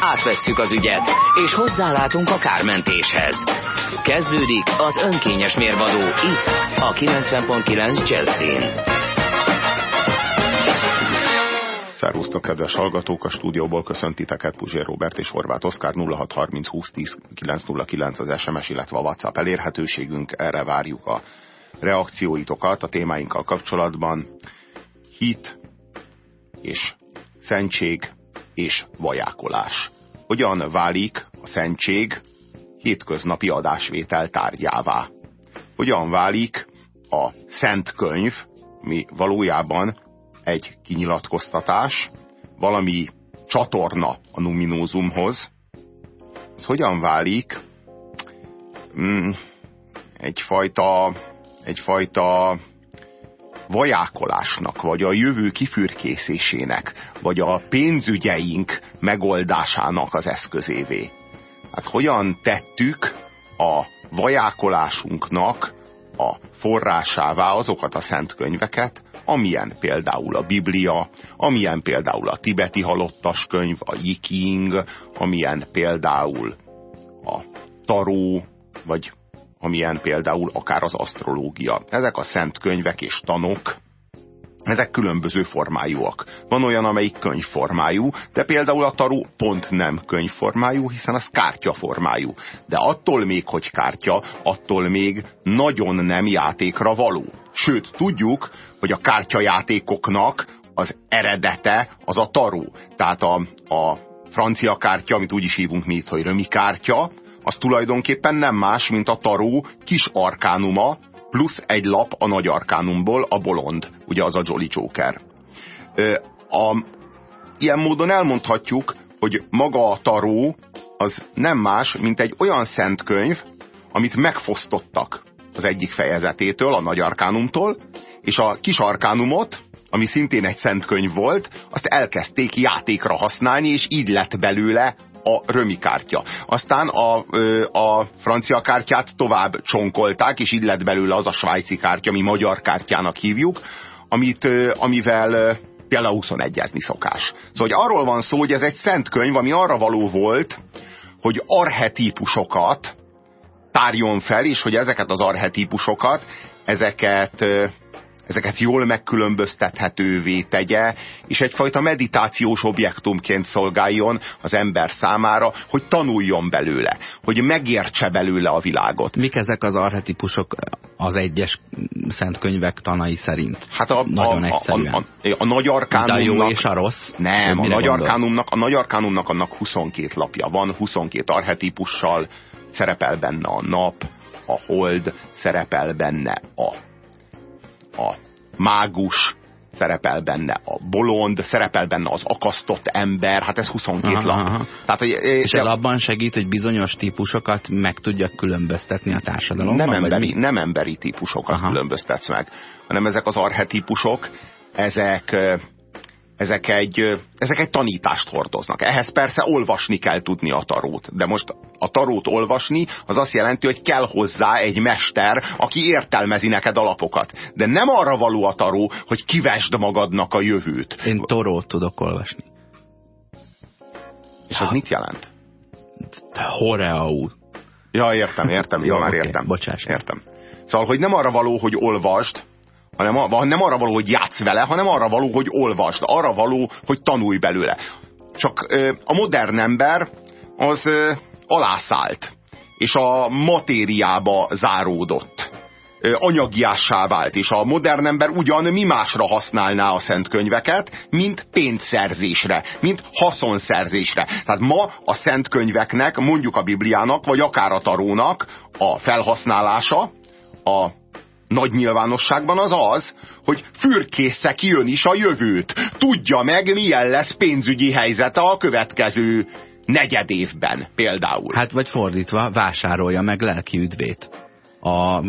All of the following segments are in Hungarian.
Átvesszük az ügyet, és hozzálátunk a kármentéshez. Kezdődik az önkényes mérvadó itt, a 90.9 Jazzin. Szervusztok, kedves hallgatók! A stúdióból köszöntiteket Puzsér Robert és Horváth Oszkár 0630 2010 909 az SMS, illetve a WhatsApp elérhetőségünk. Erre várjuk a reakcióitokat a témáinkkal kapcsolatban. Hit és szentség és vajákolás. Hogyan válik a szentség hétköznapi adásvétel tárgyává? Hogyan válik a szent könyv, mi valójában egy kinyilatkoztatás, valami csatorna a numinózumhoz, az hogyan válik mm, egyfajta, egyfajta vajákolásnak, vagy a jövő kifürkészésének, vagy a pénzügyeink megoldásának az eszközévé. Hát hogyan tettük a vajákolásunknak a forrásává azokat a szent könyveket, amilyen például a Biblia, amilyen például a tibeti halottas könyv, a Yiking, amilyen például a taró, vagy amilyen például akár az asztrológia. Ezek a szent könyvek és tanok, ezek különböző formájúak. Van olyan, amelyik könyvformájú, de például a taró pont nem könyvformájú, hiszen az kártyaformájú. De attól még, hogy kártya, attól még nagyon nem játékra való. Sőt, tudjuk, hogy a kártyajátékoknak az eredete az a taró. Tehát a, a francia kártya, amit úgy is hívunk mi itt, hogy römi kártya, az tulajdonképpen nem más, mint a taró kis arkánuma, plusz egy lap a nagy arkánumból, a bolond, ugye az a Jolly Joker. A, ilyen módon elmondhatjuk, hogy maga a taró az nem más, mint egy olyan szent könyv, amit megfosztottak az egyik fejezetétől, a nagy arkánumtól, és a kis arkánumot, ami szintén egy szent könyv volt, azt elkezdték játékra használni, és így lett belőle a römi kártya. Aztán a, a francia kártyát tovább csonkolták, és így lett belőle az a svájci kártya, ami magyar kártyának hívjuk, amit, amivel például 21-ezni szokás. Szóval hogy arról van szó, hogy ez egy szent könyv, ami arra való volt, hogy arhetípusokat tárjon fel, és hogy ezeket az arhetípusokat, ezeket ezeket jól megkülönböztethetővé tegye, és egyfajta meditációs objektumként szolgáljon az ember számára, hogy tanuljon belőle, hogy megértse belőle a világot. Mik ezek az arhetipusok az egyes szentkönyvek tanai szerint? Hát a, Nagyon a, egyszerűen. A, a, a, a nagy arkánumnak... a jó és a rossz? Nem, a nagy, arkánumnak, a nagy arkánumnak annak 22 lapja van, 22 arhetipussal, szerepel benne a nap, a hold, szerepel benne a a mágus, szerepel benne a bolond, szerepel benne az akasztott ember, hát ez 22 aha, lap. Aha. Tehát, hogy, és ez abban segít, hogy bizonyos típusokat meg tudjak különböztetni a társadalomban? Nem emberi, nem emberi típusokat aha. különböztetsz meg, hanem ezek az arhetípusok, ezek ezek egy, ezek egy tanítást hordoznak. Ehhez persze olvasni kell tudni a tarót. De most a tarót olvasni, az azt jelenti, hogy kell hozzá egy mester, aki értelmezi neked alapokat. De nem arra való a taró, hogy kivesd magadnak a jövőt. Én tarót tudok olvasni. És ez mit jelent? Horeau. Ja, értem, értem, jó, már értem. Okay, bocsáss. Értem. Szóval, hogy nem arra való, hogy olvasd, hanem nem arra való, hogy játsz vele, hanem arra való, hogy olvasd, arra való, hogy tanulj belőle. Csak a modern ember az alászállt, és a matériába záródott anyagiássá vált, és a modern ember ugyan mi másra használná a szent könyveket, mint pénzszerzésre, mint haszonszerzésre. Tehát ma a szent könyveknek, mondjuk a Bibliának, vagy akár a tarónak a felhasználása, a nagy nyilvánosságban az az, hogy fürkészze kijön is a jövőt. Tudja meg, milyen lesz pénzügyi helyzete a következő negyed évben például. Hát vagy fordítva, vásárolja meg lelki üdvét a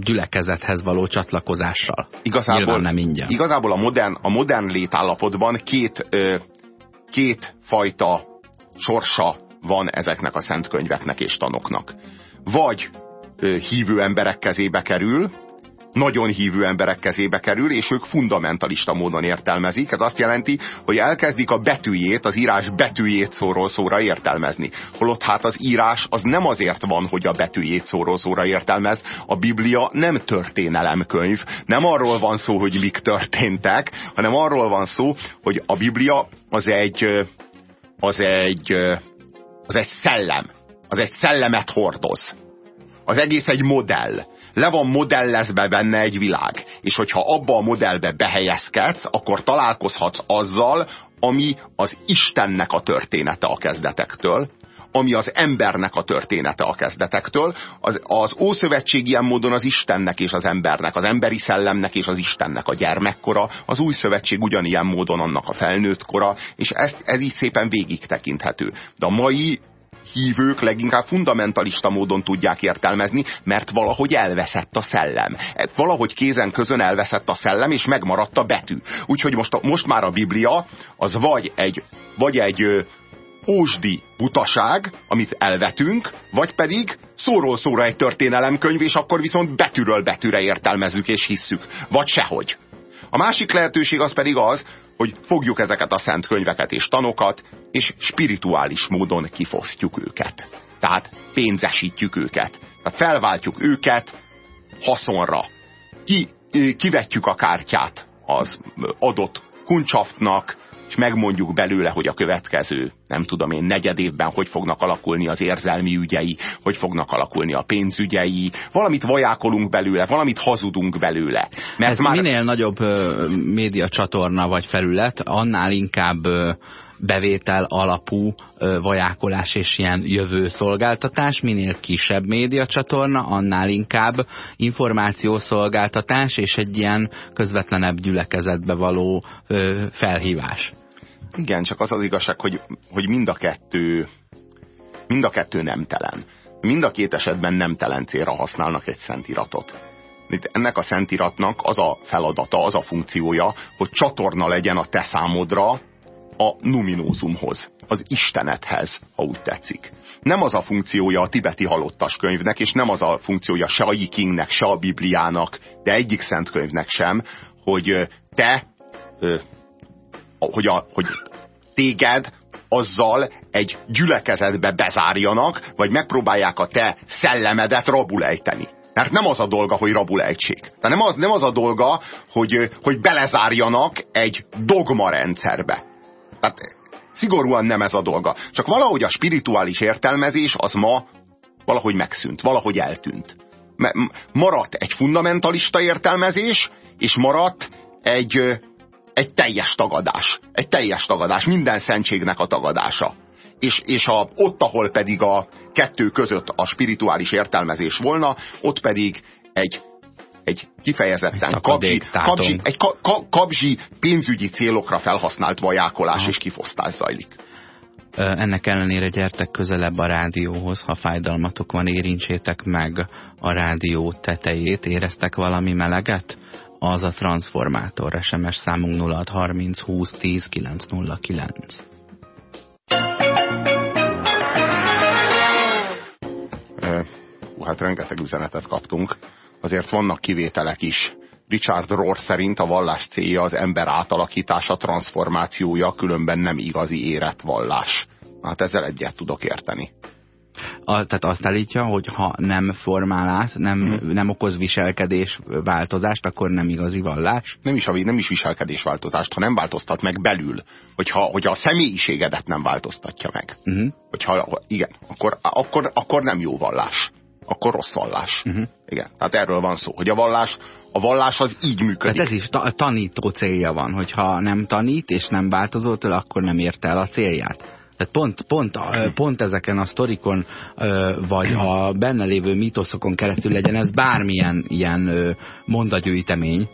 gyülekezethez való csatlakozással. Igazából, Nyilván nem ingyen. Igazából a modern, a modern létállapotban két, ö, két fajta sorsa van ezeknek a szent könyveknek és tanoknak. Vagy ö, hívő emberek kezébe kerül, nagyon hívő emberek kezébe kerül, és ők fundamentalista módon értelmezik. Ez azt jelenti, hogy elkezdik a betűjét, az írás betűjét szóról szóra értelmezni. Holott hát az írás az nem azért van, hogy a betűjét szóról szóra értelmez. A Biblia nem történelemkönyv. Nem arról van szó, hogy mik történtek, hanem arról van szó, hogy a Biblia az egy, az egy, az egy szellem. Az egy szellemet hordoz. Az egész egy modell le van modellezve benne egy világ. És hogyha abba a modellbe behelyezkedsz, akkor találkozhatsz azzal, ami az Istennek a története a kezdetektől, ami az embernek a története a kezdetektől. Az, az Ószövetség ilyen módon az Istennek és az embernek, az emberi szellemnek és az Istennek a gyermekkora, az Új Szövetség ugyanilyen módon annak a felnőtt kora, és ez, ez így szépen végig tekinthető. De a mai hívők leginkább fundamentalista módon tudják értelmezni, mert valahogy elveszett a szellem. Valahogy kézen közön elveszett a szellem, és megmaradt a betű. Úgyhogy most, most már a Biblia az vagy egy, vagy egy ósdi butaság, amit elvetünk, vagy pedig szóról szóra egy történelemkönyv, és akkor viszont betűről betűre értelmezzük és hisszük. Vagy sehogy. A másik lehetőség az pedig az, hogy fogjuk ezeket a szent könyveket és tanokat, és spirituális módon kifosztjuk őket. Tehát pénzesítjük őket. Tehát felváltjuk őket haszonra. Ki, kivetjük a kártyát az adott kuncsaftnak, és megmondjuk belőle, hogy a következő, nem tudom én, negyed évben hogy fognak alakulni az érzelmi ügyei, hogy fognak alakulni a pénzügyei, valamit vajákolunk belőle, valamit hazudunk belőle. Mert Ez már... minél nagyobb médiacsatorna vagy felület, annál inkább bevétel alapú vajákolás és ilyen jövő szolgáltatás, minél kisebb médiacsatorna, annál inkább információszolgáltatás és egy ilyen közvetlenebb gyülekezetbe való felhívás. Igen, csak az az igazság, hogy, hogy mind a kettő mind a kettő nemtelen. Mind a két esetben nemtelen célra használnak egy szentiratot. Itt ennek a szentiratnak az a feladata, az a funkciója, hogy csatorna legyen a te számodra a numinózumhoz, az istenethez, ha úgy tetszik. Nem az a funkciója a tibeti halottas könyvnek, és nem az a funkciója se a Yikingnek, se a Bibliának, de egyik szent könyvnek sem, hogy te, hogy, a, hogy téged azzal egy gyülekezetbe bezárjanak, vagy megpróbálják a te szellemedet rabulejteni. Mert nem az a dolga, hogy rabulejtsék. Tehát nem az, nem az a dolga, hogy, hogy belezárjanak egy dogma rendszerbe. Tehát szigorúan nem ez a dolga. Csak valahogy a spirituális értelmezés az ma valahogy megszűnt, valahogy eltűnt. Maradt egy fundamentalista értelmezés, és maradt egy, egy teljes tagadás. Egy teljes tagadás, minden szentségnek a tagadása. És, és a, ott, ahol pedig a kettő között a spirituális értelmezés volna, ott pedig egy egy kifejezetten kabzsi, kabzsi, egy ka, ka, kabzsi pénzügyi célokra felhasznált vajákolás Aha. és kifosztás zajlik. Ennek ellenére gyertek közelebb a rádióhoz, ha fájdalmatok van, érintsétek meg a rádió tetejét, éreztek valami meleget? Az a transformátor, SMS számunk 0630 20 10 909. hát rengeteg üzenetet kaptunk azért vannak kivételek is. Richard Rohr szerint a vallás célja az ember átalakítása, transformációja, különben nem igazi érett vallás. Hát ezzel egyet tudok érteni. A, tehát azt állítja, hogy ha nem formálás, nem, hmm. nem okoz viselkedés változást, akkor nem igazi vallás? Nem is, a, nem is viselkedés változást, ha nem változtat meg belül. Hogyha, hogyha a személyiségedet nem változtatja meg. Hmm. Hogyha, igen, akkor, akkor, akkor nem jó vallás akkor rossz vallás. Uh-huh. Igen, tehát erről van szó, hogy a vallás, a vallás az így működik. Tehát ez is ta tanító célja van, hogyha nem tanít és nem változol tőle, akkor nem érte el a célját. Tehát pont, pont, pont ezeken a sztorikon, vagy a benne lévő mítoszokon keresztül legyen ez bármilyen ilyen mondagyűjtemény,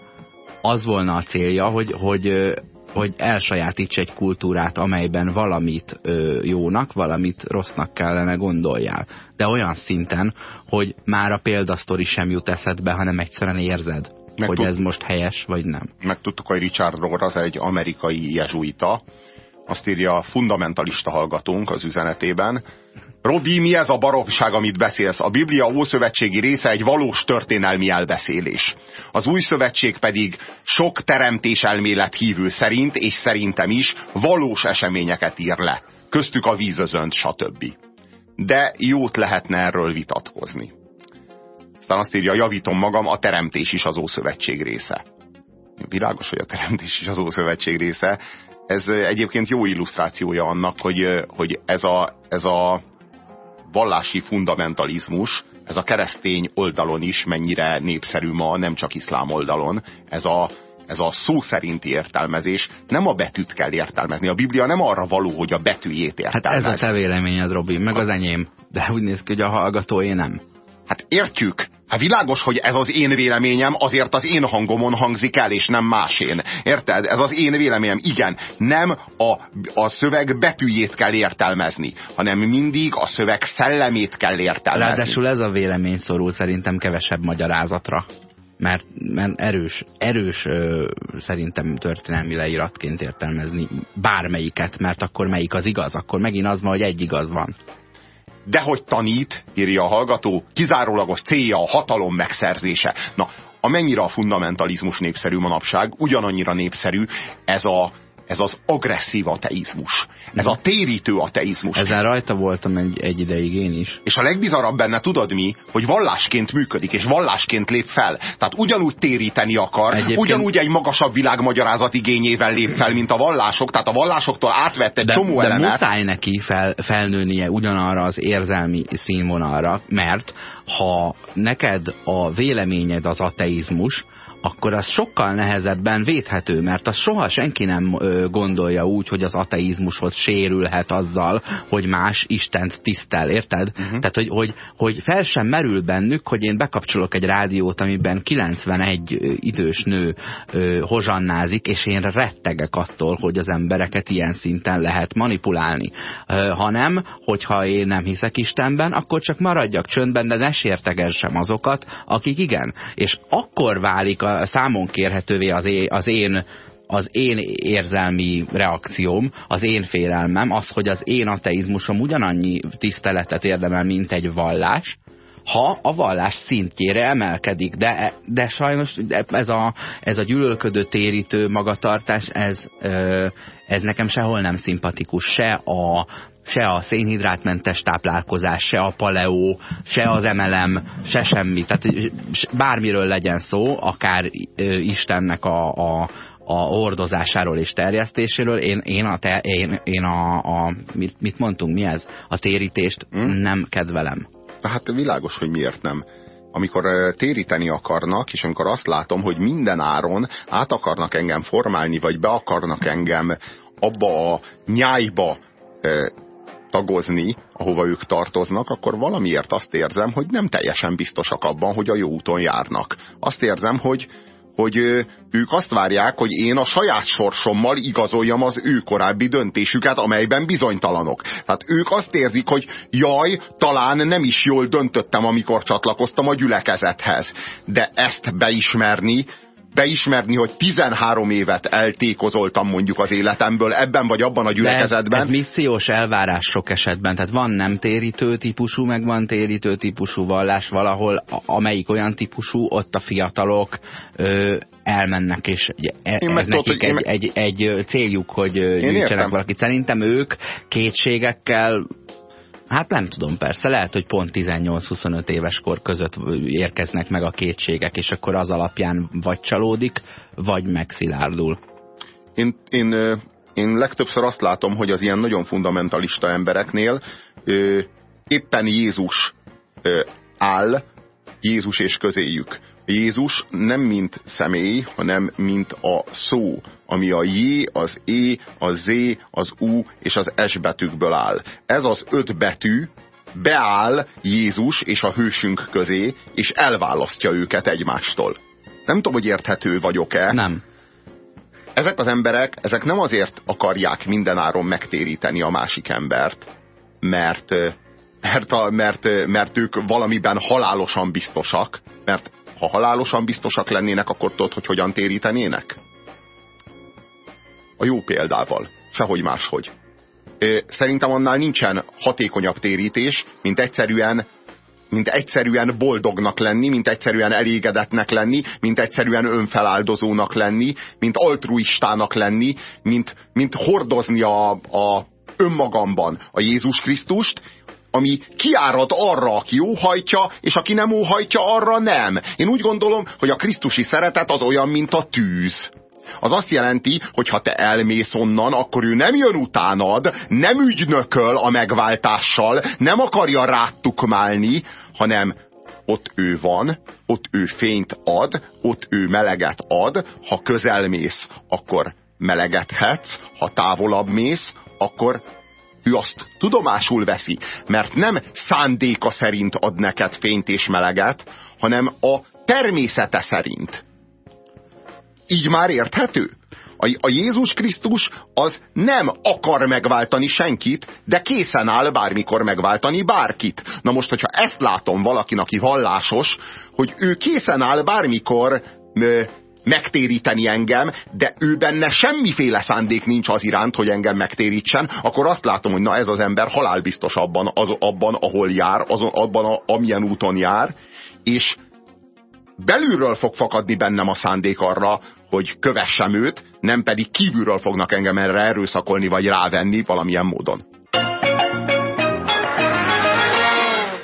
az volna a célja, hogy, hogy hogy elsajátíts egy kultúrát, amelyben valamit jónak, valamit rossznak kellene gondoljál. De olyan szinten, hogy már a példasztori sem jut eszedbe, hanem egyszerűen érzed, Meg hogy ez most helyes, vagy nem. Megtudtuk, hogy Richard Rohr az egy amerikai jezsuita, azt írja a fundamentalista hallgatónk az üzenetében, Robi, mi ez a baromság, amit beszélsz? A Biblia ószövetségi része egy valós történelmi elbeszélés. Az új szövetség pedig sok teremtés elmélet hívő szerint, és szerintem is, valós eseményeket ír le. Köztük a vízözönt, stb. De jót lehetne erről vitatkozni. Aztán azt írja, javítom magam, a teremtés is az Ószövetség része. Világos, hogy a teremtés is az Ószövetség része. Ez egyébként jó illusztrációja annak, hogy, hogy ez, a, ez a vallási fundamentalizmus, ez a keresztény oldalon is mennyire népszerű ma, nem csak iszlám oldalon. Ez a, ez a szó szerinti értelmezés, nem a betűt kell értelmezni. A Biblia nem arra való, hogy a betűjét értelmez. Hát ez a te véleményed, Robi, meg az enyém. De úgy néz ki, hogy a hallgatóé nem. Hát értjük, Hát világos, hogy ez az én véleményem, azért az én hangomon hangzik el, és nem másén. Érted? Ez az én véleményem. Igen, nem a, a szöveg betűjét kell értelmezni, hanem mindig a szöveg szellemét kell értelmezni. Ráadásul ez a vélemény szorul szerintem kevesebb magyarázatra. Mert, mert erős, erős ö, szerintem történelmi leíratként értelmezni bármelyiket, mert akkor melyik az igaz? Akkor megint az van, hogy egy igaz van de hogy tanít, írja a hallgató, kizárólagos célja a hatalom megszerzése. Na, amennyire a fundamentalizmus népszerű manapság, ugyanannyira népszerű ez a ez az agresszív ateizmus. Ez a térítő ateizmus. Ezzel rajta voltam egy, egy ideig én is. És a legbizarabb benne tudod mi? Hogy vallásként működik, és vallásként lép fel. Tehát ugyanúgy téríteni akar, Egyébként... ugyanúgy egy magasabb világmagyarázat igényével lép fel, mint a vallások. Tehát a vallásoktól átvett egy de, csomó de elemet. muszáj neki fel, felnőnie ugyanarra az érzelmi színvonalra, mert ha neked a véleményed az ateizmus, akkor az sokkal nehezebben védhető, mert az soha senki nem gondolja úgy, hogy az ateizmushoz sérülhet azzal, hogy más Istent tisztel, érted? Uh mhm. -huh. Tehát, hogy, hogy, hogy fel sem merül bennük, hogy én bekapcsolok egy rádiót, amiben 91 idős nő ö, hozsannázik, és én rettegek attól, hogy az embereket ilyen szinten lehet manipulálni. Ö, hanem, hogyha én nem hiszek Istenben, akkor csak maradjak csöndben, de ne sértegessem azokat, akik igen. És akkor válik a számon kérhetővé az én, az én az én érzelmi reakcióm, az én félelmem, az, hogy az én ateizmusom ugyanannyi tiszteletet érdemel, mint egy vallás, ha a vallás szintjére emelkedik. De, de sajnos ez a, ez a gyűlölködő térítő magatartás, ez, ez nekem sehol nem szimpatikus. Se a, se a szénhidrátmentes táplálkozás, se a paleó, se az emelem, se semmi. Tehát bármiről legyen szó, akár Istennek a, a, a hordozásáról és terjesztéséről, én, én, a, te, én, én a, a mit, mit mondtunk, mi ez? A térítést hmm? nem kedvelem. Hát világos, hogy miért nem amikor téríteni akarnak, és amikor azt látom, hogy minden áron át akarnak engem formálni, vagy be akarnak engem abba a nyájba tagozni, ahova ők tartoznak, akkor valamiért azt érzem, hogy nem teljesen biztosak abban, hogy a jó úton járnak. Azt érzem, hogy, hogy ők azt várják, hogy én a saját sorsommal igazoljam az ő korábbi döntésüket, amelyben bizonytalanok. Tehát ők azt érzik, hogy jaj, talán nem is jól döntöttem, amikor csatlakoztam a gyülekezethez. De ezt beismerni, beismerni, hogy 13 évet eltékozoltam mondjuk az életemből ebben vagy abban a gyülekezetben. ez, ez missziós elvárás sok esetben, tehát van nem térítő típusú, meg van térítő típusú vallás valahol, amelyik olyan típusú, ott a fiatalok ö, elmennek, és e, ez nekik tudod, egy, egy, egy céljuk, hogy gyűjtsenek valakit. Szerintem ők kétségekkel Hát nem tudom, persze, lehet, hogy pont 18-25 éves kor között érkeznek meg a kétségek, és akkor az alapján vagy csalódik, vagy megszilárdul. Én, én, én legtöbbször azt látom, hogy az ilyen nagyon fundamentalista embereknél éppen Jézus áll, Jézus és közéjük. Jézus nem mint személy, hanem mint a szó, ami a J, az E, a Z, az U és az S betűkből áll. Ez az öt betű beáll Jézus és a hősünk közé, és elválasztja őket egymástól. Nem tudom, hogy érthető vagyok-e. Nem. ezek az emberek, ezek nem azért akarják mindenáron megtéríteni a másik embert, mert, mert, a, mert, mert ők valamiben halálosan biztosak, mert ha halálosan biztosak lennének, akkor tudod, hogy hogyan térítenének? A jó példával. Sehogy máshogy. Szerintem annál nincsen hatékonyabb térítés, mint egyszerűen mint egyszerűen boldognak lenni, mint egyszerűen elégedetnek lenni, mint egyszerűen önfeláldozónak lenni, mint altruistának lenni, mint, mint hordozni a, a önmagamban a Jézus Krisztust, ami kiárad arra, aki óhajtja, és aki nem óhajtja, arra nem. Én úgy gondolom, hogy a Krisztusi szeretet az olyan, mint a tűz. Az azt jelenti, hogy ha te elmész onnan, akkor ő nem jön utánad, nem ügynököl a megváltással, nem akarja rád tukmálni, hanem ott ő van, ott ő fényt ad, ott ő meleget ad, ha közel mész, akkor melegedhetsz, ha távolabb mész, akkor ő azt tudomásul veszi, mert nem szándéka szerint ad neked fényt és meleget, hanem a természete szerint. Így már érthető? A, a Jézus Krisztus az nem akar megváltani senkit, de készen áll bármikor megváltani bárkit. Na most, hogyha ezt látom valakin, aki vallásos, hogy ő készen áll bármikor megtéríteni engem, de ő benne semmiféle szándék nincs az iránt, hogy engem megtérítsen, akkor azt látom, hogy na ez az ember halálbiztos abban, az, abban ahol jár, azon, abban, a, amilyen úton jár, és belülről fog fakadni bennem a szándék arra, hogy kövessem őt, nem pedig kívülről fognak engem erre erőszakolni, vagy rávenni valamilyen módon.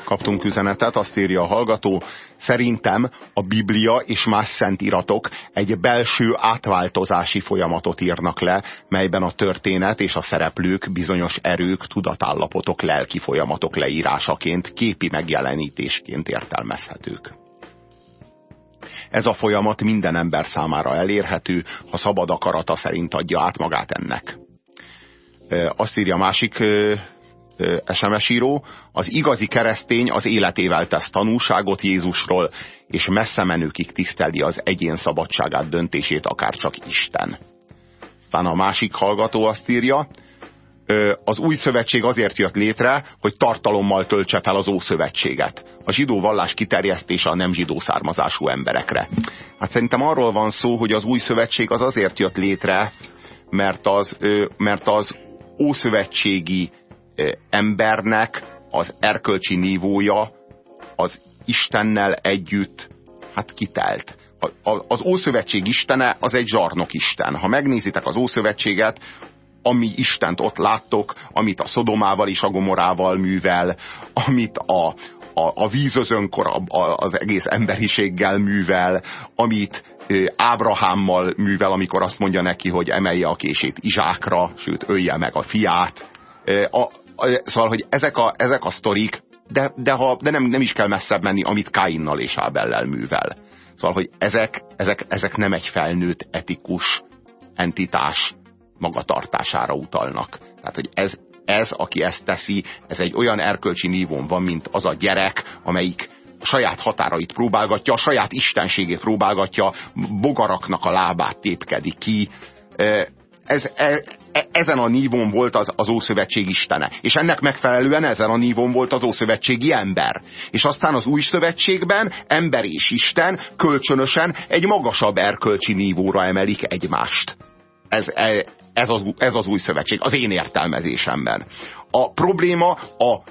Kaptunk üzenetet, azt írja a hallgató, szerintem a Biblia és más szentiratok egy belső átváltozási folyamatot írnak le, melyben a történet és a szereplők bizonyos erők, tudatállapotok, lelki folyamatok leírásaként, képi megjelenítésként értelmezhetők. Ez a folyamat minden ember számára elérhető, ha szabad akarata szerint adja át magát ennek. Azt írja másik SMS író, az igazi keresztény az életével tesz tanúságot Jézusról, és messze menőkig tiszteli az egyén szabadságát, döntését, akár csak Isten. Aztán a másik hallgató azt írja, az új szövetség azért jött létre, hogy tartalommal töltse fel az ószövetséget. A zsidó vallás kiterjesztése a nem zsidó származású emberekre. Hát szerintem arról van szó, hogy az új szövetség az azért jött létre, mert az, mert az ószövetségi embernek az erkölcsi nívója az Istennel együtt hát kitelt. Az Ószövetség istene az egy zsarnok isten. Ha megnézitek az Ószövetséget, ami Istent ott láttok, amit a Szodomával és a Gomorával művel, amit a, a, a vízözönkor az egész emberiséggel művel, amit Ábrahámmal művel, amikor azt mondja neki, hogy emelje a kését Izsákra, sőt, ölje meg a fiát. A, a, szóval, hogy ezek a, ezek a sztorik, de, de, ha, de nem, nem is kell messzebb menni, amit Káinnal és Ábellel művel. Szóval, hogy ezek, ezek, ezek nem egy felnőtt etikus entitás magatartására utalnak. Tehát, hogy ez, ez, aki ezt teszi, ez egy olyan erkölcsi nívón van, mint az a gyerek, amelyik a saját határait próbálgatja, a saját istenségét próbálgatja, bogaraknak a lábát tépkedi ki. Ez, e, e, ezen a nívón volt az, az Ószövetség istene. És ennek megfelelően ezen a nívón volt az Ószövetségi ember. És aztán az Új Szövetségben ember és Isten kölcsönösen egy magasabb erkölcsi nívóra emelik egymást. Ez, e, ez az, ez az új szövetség, az én értelmezésemben. A probléma a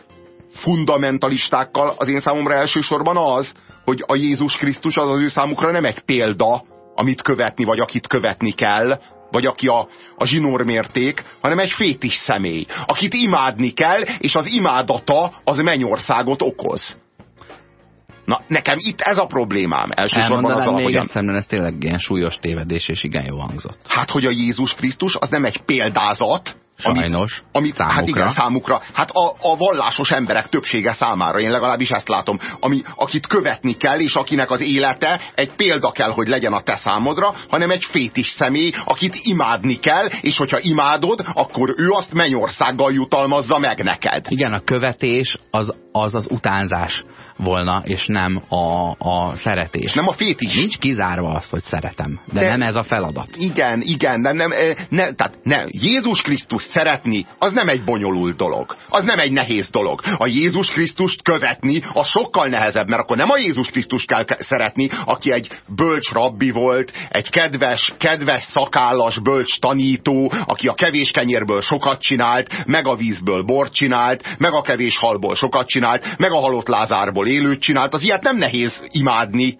fundamentalistákkal az én számomra elsősorban az, hogy a Jézus Krisztus az az ő számukra nem egy példa, amit követni, vagy akit követni kell, vagy aki a, a zsinórmérték, hanem egy fétis személy, akit imádni kell, és az imádata az mennyországot okoz. Na, nekem itt ez a problémám. Elsősorban az még hogyan... egyszer, mert ez tényleg ilyen súlyos tévedés, és igen jó hangzott. Hát, hogy a Jézus Krisztus az nem egy példázat, Sajnos, amit, amit, számukra. Hát igen, számukra. Hát a, a vallásos emberek többsége számára, én legalábbis ezt látom, ami, akit követni kell, és akinek az élete egy példa kell, hogy legyen a te számodra, hanem egy fétis személy, akit imádni kell, és hogyha imádod, akkor ő azt mennyországgal jutalmazza meg neked. Igen, a követés az az, az utánzás volna, és nem a, a szeretés. És nem a fétis. Nincs kizárva azt, hogy szeretem, de, de nem ez a feladat. Igen, igen, de nem, ne, tehát ne, Jézus Krisztus szeretni, az nem egy bonyolult dolog. Az nem egy nehéz dolog. A Jézus Krisztust követni, az sokkal nehezebb, mert akkor nem a Jézus Krisztust kell szeretni, aki egy bölcs rabbi volt, egy kedves, kedves szakállas bölcs tanító, aki a kevés kenyérből sokat csinált, meg a vízből bort csinált, meg a kevés halból sokat csinált, meg a halott Lázárból élőt csinált. Az ilyet nem nehéz imádni.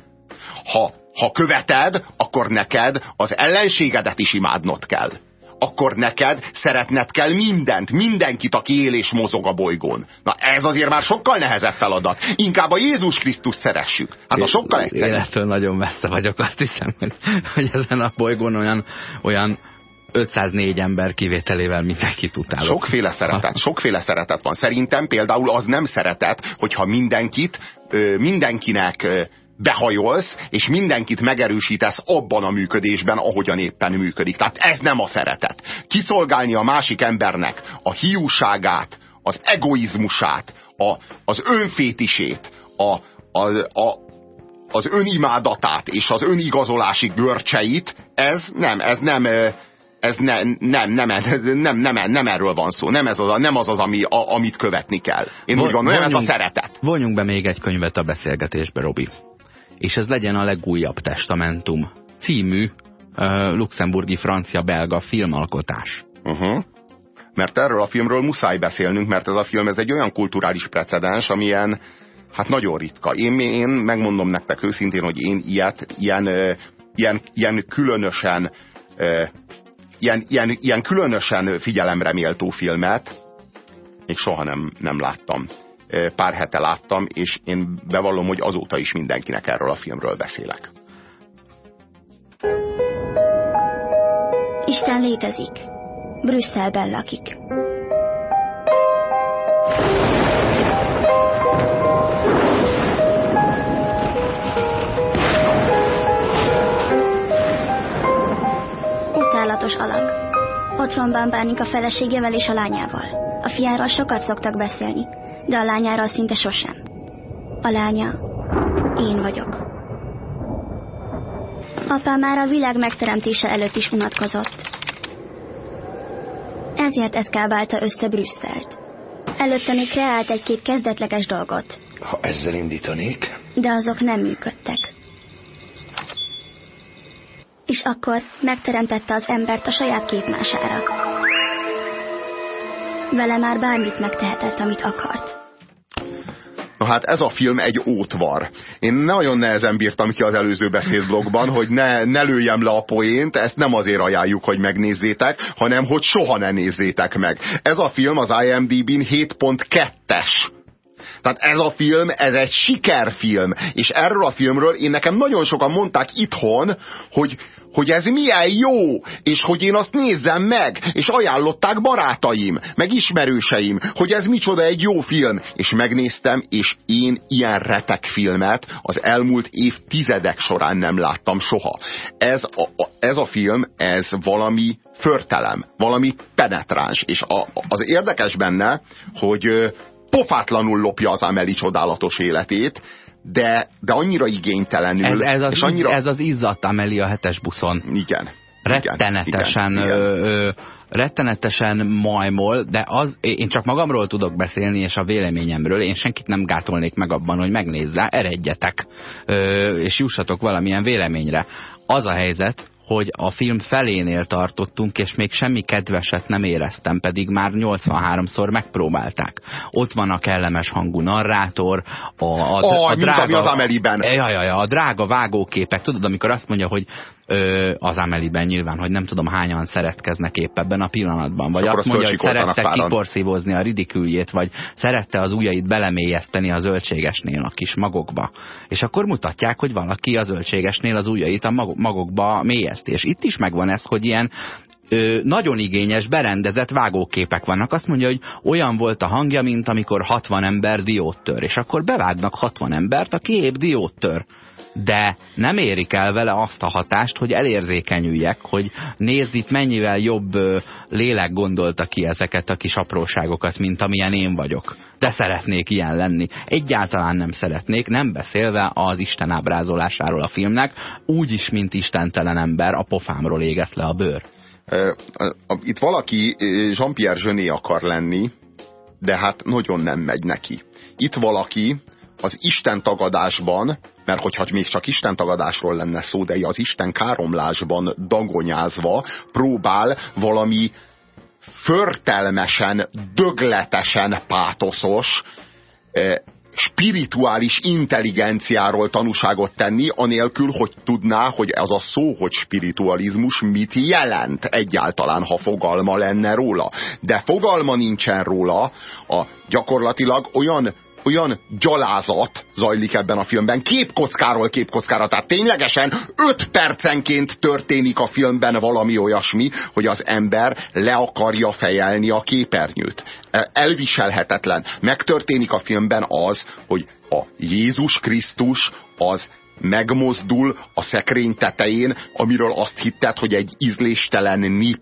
Ha, ha követed, akkor neked az ellenségedet is imádnod kell akkor neked szeretned kell mindent, mindenkit, aki él és mozog a bolygón. Na ez azért már sokkal nehezebb feladat. Inkább a Jézus Krisztus szeressük. Hát a sokkal egyszerűbb. Életől nagyon messze vagyok, azt hiszem, hogy, hogy ezen a bolygón olyan, olyan 504 ember kivételével mindenkit utálok. Sokféle szeretet, sokféle szeretet van. Szerintem például az nem szeretet, hogyha mindenkit, mindenkinek behajolsz, és mindenkit megerősítesz abban a működésben, ahogyan éppen működik. Tehát ez nem a szeretet. Kiszolgálni a másik embernek a hiúságát, az egoizmusát, a, az önfétisét, a, a, a, az önimádatát és az önigazolási görcseit, ez nem, ez nem, ez ne, nem, nem, nem, nem, nem erről van szó. Nem, ez az, nem az az, ami, a, amit követni kell. Én úgy gondolom, ez a szeretet. Vonjunk be még egy könyvet a beszélgetésbe, Robi és ez legyen a legújabb testamentum című uh, luxemburgi francia-belga filmalkotás. Uh -huh. Mert erről a filmről muszáj beszélnünk, mert ez a film ez egy olyan kulturális precedens, amilyen hát nagyon ritka. Én, én megmondom nektek őszintén, hogy én ilyet, ilyen, ilyen, ilyen különösen ilyen, ilyen, ilyen különösen figyelemre méltó filmet még soha nem, nem láttam pár hete láttam, és én bevallom, hogy azóta is mindenkinek erről a filmről beszélek. Isten létezik. Brüsszelben lakik. Utálatos alak. Otthonban bánik a feleségével és a lányával. A fiáról sokat szoktak beszélni, de a lányára szinte sosem. A lánya én vagyok. Apám már a világ megteremtése előtt is unatkozott. Ezért eszkábálta össze Brüsszelt. Előtte még kreált egy-két kezdetleges dolgot. Ha ezzel indítanék? De azok nem működtek. És akkor megteremtette az embert a saját képmására. Vele már bármit megtehetett, amit akart. Na hát ez a film egy ótvar. Én nagyon nehezen bírtam ki az előző beszédblogban, hogy ne, ne lőjem le a poént, ezt nem azért ajánljuk, hogy megnézzétek, hanem hogy soha ne nézzétek meg. Ez a film az IMDb-n 7.2-es. Tehát ez a film, ez egy sikerfilm. És erről a filmről én nekem nagyon sokan mondták itthon, hogy hogy ez milyen jó, és hogy én azt nézzem meg, és ajánlották barátaim, meg ismerőseim, hogy ez micsoda egy jó film, és megnéztem, és én ilyen retek filmet az elmúlt évtizedek során nem láttam soha. Ez a, ez a film, ez valami förtelem, valami penetráns, és a, az érdekes benne, hogy pofátlanul lopja az Ameli csodálatos életét, de, de annyira igénytelenül. Ez, ez, az, és annyira... ez az izzadt Ameli a hetes buszon. Igen. Rettenetesen, igen, igen. Ö, ö, rettenetesen majmol, de az, én csak magamról tudok beszélni, és a véleményemről, én senkit nem gátolnék meg abban, hogy megnézze, eredjetek, ö, és jussatok valamilyen véleményre. Az a helyzet, hogy a film felénél tartottunk, és még semmi kedveset nem éreztem, pedig már 83-szor megpróbálták. Ott van a kellemes hangú narrátor, a, a, oh, a drága... az Ameliben. Ja, ja, ja, a drága vágóképek. Tudod, amikor azt mondja, hogy ö, az Ameliben nyilván, hogy nem tudom hányan szeretkeznek épp ebben a pillanatban. Vagy azt mondja, hogy szerette kiporszívozni a ridiküljét, vagy szerette az ujjait belemélyezteni a zöldségesnél a kis magokba. És akkor mutatják, hogy valaki a zöldségesnél az ujjait a magokba mélyezti. És itt is megvan ez, hogy ilyen ö, nagyon igényes, berendezett vágóképek vannak. Azt mondja, hogy olyan volt a hangja, mint amikor 60 ember diót tör, és akkor bevágnak 60 embert, aki épp diót tör de nem érik el vele azt a hatást, hogy elérzékenyüljek, hogy nézd itt mennyivel jobb lélek gondolta ki ezeket a kis apróságokat, mint amilyen én vagyok. De szeretnék ilyen lenni. Egyáltalán nem szeretnék, nem beszélve az Isten ábrázolásáról a filmnek, úgy is, mint istentelen ember a pofámról éget le a bőr. Itt valaki Jean-Pierre Jeunet akar lenni, de hát nagyon nem megy neki. Itt valaki az Isten tagadásban, mert hogyha még csak Isten tagadásról lenne szó, de az Isten káromlásban dagonyázva próbál valami förtelmesen, dögletesen pátoszos, spirituális intelligenciáról tanúságot tenni, anélkül, hogy tudná, hogy ez a szó, hogy spiritualizmus mit jelent egyáltalán, ha fogalma lenne róla. De fogalma nincsen róla, a gyakorlatilag olyan olyan gyalázat zajlik ebben a filmben, képkockáról képkockára, tehát ténylegesen öt percenként történik a filmben valami olyasmi, hogy az ember le akarja fejelni a képernyőt. E, elviselhetetlen. Megtörténik a filmben az, hogy a Jézus Krisztus az megmozdul a szekrény tetején, amiről azt hitted, hogy egy ízléstelen nip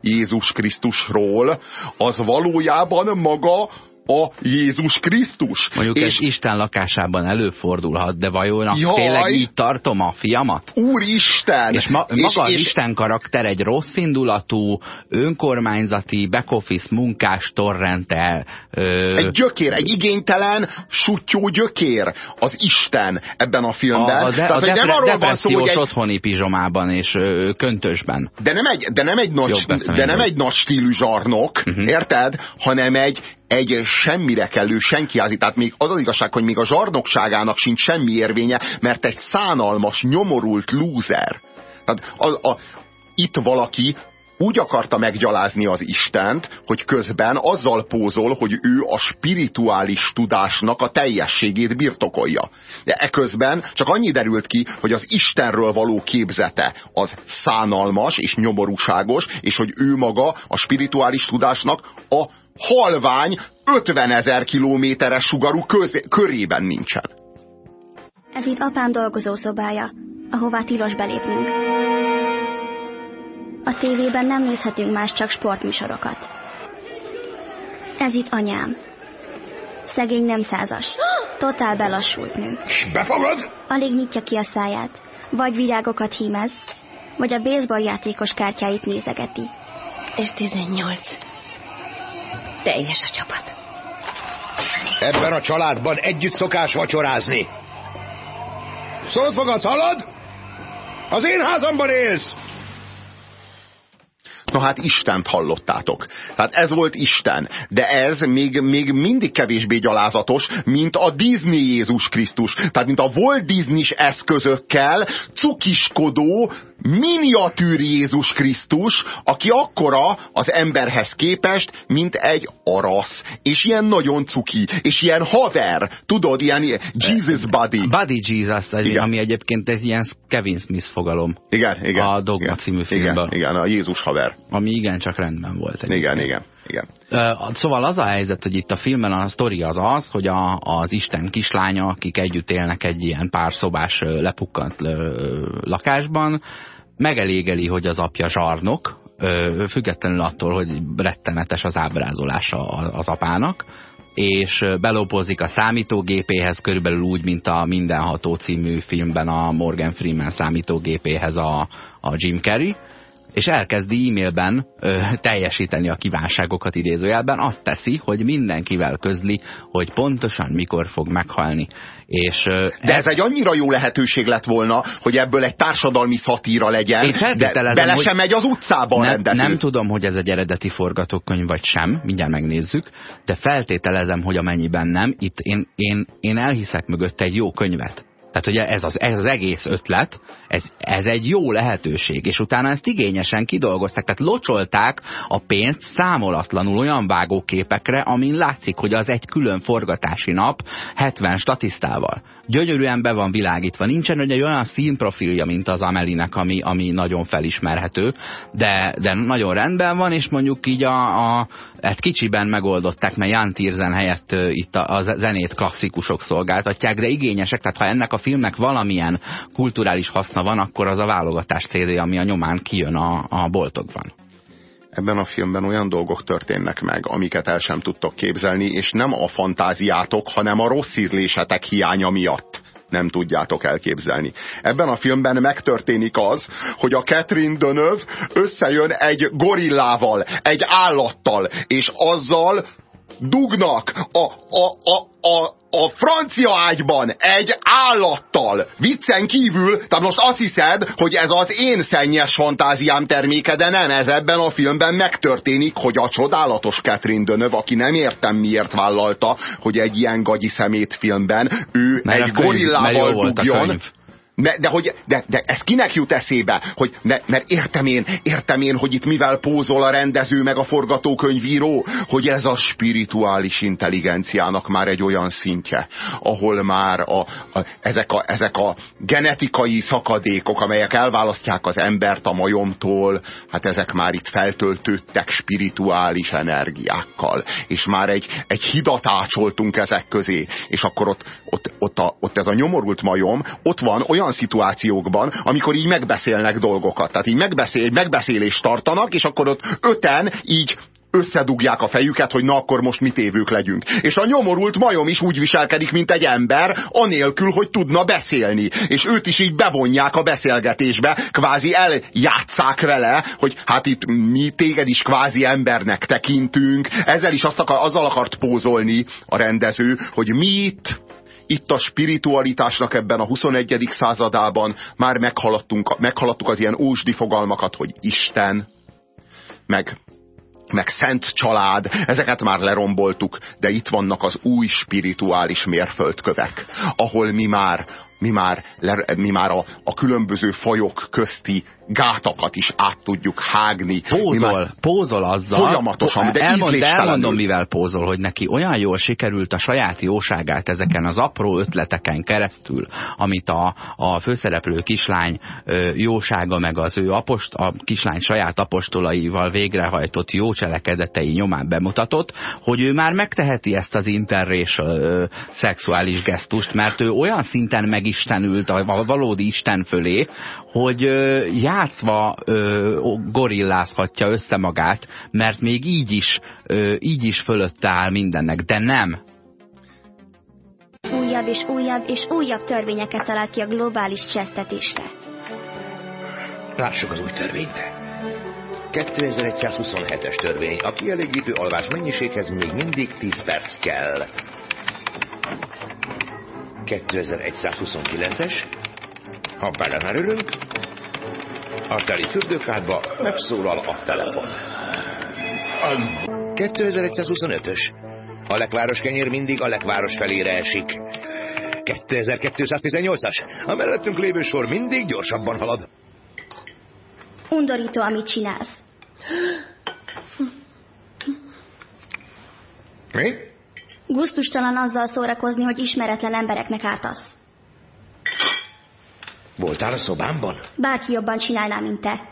Jézus Krisztusról, az valójában maga a Jézus Krisztus. Mondjuk és ez Isten lakásában előfordulhat, de vajon jaj, tényleg így tartom a fiamat? Úristen! És, ma, és maga és, az Isten karakter egy rossz indulatú, önkormányzati, back-office munkás torrente. Ö... Egy gyökér, egy igénytelen, sutyó gyökér az Isten ebben a filmben. A, a, de, Tehát, a depre, nem arról van szó, hogy egy... otthoni pizsomában és ö, köntösben. De nem egy, de nem egy nagy, de nem egy nagy stílű zsarnok, uh mhm. -huh. érted? Hanem egy, egy semmire kellő senkiázi. Tehát még az az igazság, hogy még a zsarnokságának sincs semmi érvénye, mert egy szánalmas, nyomorult lúzer. Tehát a, a, itt valaki úgy akarta meggyalázni az Istent, hogy közben azzal pózol, hogy ő a spirituális tudásnak a teljességét birtokolja. De eközben csak annyi derült ki, hogy az Istenről való képzete az szánalmas és nyomorúságos, és hogy ő maga a spirituális tudásnak a halvány 50 ezer kilométeres sugarú köz, körében nincsen. Ez itt apám dolgozószobája, ahová tilos belépnünk. A tévében nem nézhetünk más csak sportműsorokat. Ez itt anyám. Szegény nem százas. Totál belassult nő. Befogad? Alig nyitja ki a száját. Vagy virágokat hímez, vagy a baseball játékos kártyáit nézegeti. És 18. Teljes a csapat. Ebben a családban együtt szokás vacsorázni. Szót fogadsz, hallod? Az én házamban élsz! Na hát Istent hallottátok. Tehát ez volt Isten. De ez még, még mindig kevésbé gyalázatos, mint a Disney Jézus Krisztus. Tehát mint a Walt disney eszközökkel cukiskodó, miniatűr Jézus Krisztus, aki akkora az emberhez képest, mint egy arasz. És ilyen nagyon cuki, és ilyen haver, tudod, ilyen Jesus Buddy. Buddy Jesus, ami egyébként egy ilyen Kevin Smith fogalom. Igen, igen. A Dogma igen, című filmben. Igen, igen, a Jézus haver. Ami igencsak rendben volt. Egyébként. Igen, igen. Igen. Szóval az a helyzet, hogy itt a filmben a sztori az az, hogy a, az Isten kislánya, akik együtt élnek egy ilyen párszobás lepukkant lakásban, megelégeli, hogy az apja zsarnok, függetlenül attól, hogy rettenetes az ábrázolása az apának, és belópozik a számítógépéhez, körülbelül úgy, mint a Mindenható című filmben a Morgan Freeman számítógépéhez a, a Jim Carrey, és elkezdi e-mailben ö, teljesíteni a kívánságokat idézőjelben, azt teszi, hogy mindenkivel közli, hogy pontosan mikor fog meghalni. És, ö, de ez, ez egy annyira jó lehetőség lett volna, hogy ebből egy társadalmi szatíra legyen, de bele hogy sem megy az utcában nem, Nem tudom, hogy ez egy eredeti forgatókönyv vagy sem, mindjárt megnézzük, de feltételezem, hogy amennyiben nem, itt én, én, én elhiszek mögött egy jó könyvet. Tehát ugye ez az, ez az egész ötlet, ez, ez egy jó lehetőség, és utána ezt igényesen kidolgozták, tehát locsolták a pénzt számolatlanul olyan vágóképekre, amin látszik, hogy az egy külön forgatási nap 70 statisztával. Gyönyörűen be van világítva, nincsen egy olyan színprofilja, mint az Amelinek, ami, ami nagyon felismerhető, de, de nagyon rendben van, és mondjuk így a, a hát kicsiben megoldották, mert Jan Tirzen helyett itt a, a zenét klasszikusok szolgáltatják, de igényesek, tehát ha ennek a filmnek valamilyen kulturális haszna van, akkor az a válogatás CD, ami a nyomán kijön a, a boltokban ebben a filmben olyan dolgok történnek meg, amiket el sem tudtok képzelni, és nem a fantáziátok, hanem a rossz ízlésetek hiánya miatt nem tudjátok elképzelni. Ebben a filmben megtörténik az, hogy a Catherine Dönöv összejön egy gorillával, egy állattal, és azzal dugnak a, a, a, a, a francia ágyban egy állattal. Viccen kívül, tehát most azt hiszed, hogy ez az én szennyes fantáziám terméke, de nem, ez ebben a filmben megtörténik, hogy a csodálatos Catherine Deneuve, aki nem értem miért vállalta, hogy egy ilyen gagyi szemét filmben ő mert egy könyv, gorillával dugjon. De, de, hogy, de, de ez kinek jut eszébe? Hogy ne, mert értem én, értem én, hogy itt mivel pózol a rendező meg a forgatókönyvíró, hogy ez a spirituális intelligenciának már egy olyan szintje, ahol már a, a, ezek, a, ezek a genetikai szakadékok, amelyek elválasztják az embert a majomtól, hát ezek már itt feltöltődtek spirituális energiákkal, és már egy, egy hidat ácsoltunk ezek közé, és akkor ott, ott, ott, a, ott ez a nyomorult majom, ott van olyan olyan szituációkban, amikor így megbeszélnek dolgokat. Tehát így megbeszél, megbeszélést tartanak, és akkor ott öten így összedugják a fejüket, hogy na akkor most mit évők legyünk. És a nyomorult majom is úgy viselkedik, mint egy ember, anélkül, hogy tudna beszélni. És őt is így bevonják a beszélgetésbe, kvázi eljátszák vele, hogy hát itt mi téged is kvázi embernek tekintünk. Ezzel is azt akar, azzal akart pózolni a rendező, hogy mi itt itt a spiritualitásnak ebben a 21. századában már meghaladtunk, meghaladtuk az ilyen ósdi fogalmakat, hogy Isten, meg, meg szent család, ezeket már leromboltuk, de itt vannak az új spirituális mérföldkövek, ahol mi már mi már, le, mi már a, a különböző fajok közti gátakat is át tudjuk hágni. Pózol, már pózol azzal. Folyamatosan, de elmond, elmondom, mivel pózol, hogy neki olyan jól sikerült a saját jóságát ezeken az apró ötleteken keresztül, amit a, a főszereplő kislány ö, jósága, meg az ő apost, a kislány saját apostolaival végrehajtott jó cselekedetei nyomán bemutatott, hogy ő már megteheti ezt az interracial szexuális gesztust, mert ő olyan szinten meg megistenült a valódi Isten fölé, hogy játszva gorillázhatja össze magát, mert még így is, így is fölötte áll mindennek, de nem. Újabb és újabb és újabb törvényeket talált ki a globális csesztetésre. Lássuk az új törvényt. 2127-es törvény. A kielégítő alvás mennyiséghez még mindig 10 perc kell. 2129-es, ha bele már örünk, a teli fürdőkádba megszólal a telefon. 2125-ös. A lekváros kenyér mindig a lekváros felére esik. 2218-as. A mellettünk lévő sor mindig gyorsabban halad. Undorító, amit csinálsz. Mi? Gusztustalan azzal szórakozni, hogy ismeretlen embereknek ártasz. Voltál a szobámban? Bárki jobban csinálná, mint te.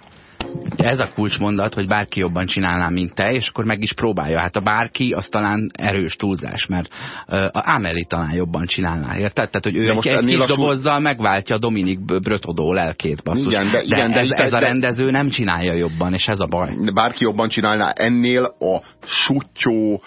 Ez a kulcsmondat, hogy bárki jobban csinálná, mint te, és akkor meg is próbálja. Hát a bárki, az talán erős túlzás, mert uh, a Amelie talán jobban csinálná, érted? Tehát, hogy ő egy, egy kis lassú... dobozzal megváltja Dominik Brötodó lelkét, basszus. Igen, de, igen, de, ez, de, ez a rendező nem csinálja jobban, és ez a baj. Bárki jobban csinálná ennél a sutyó,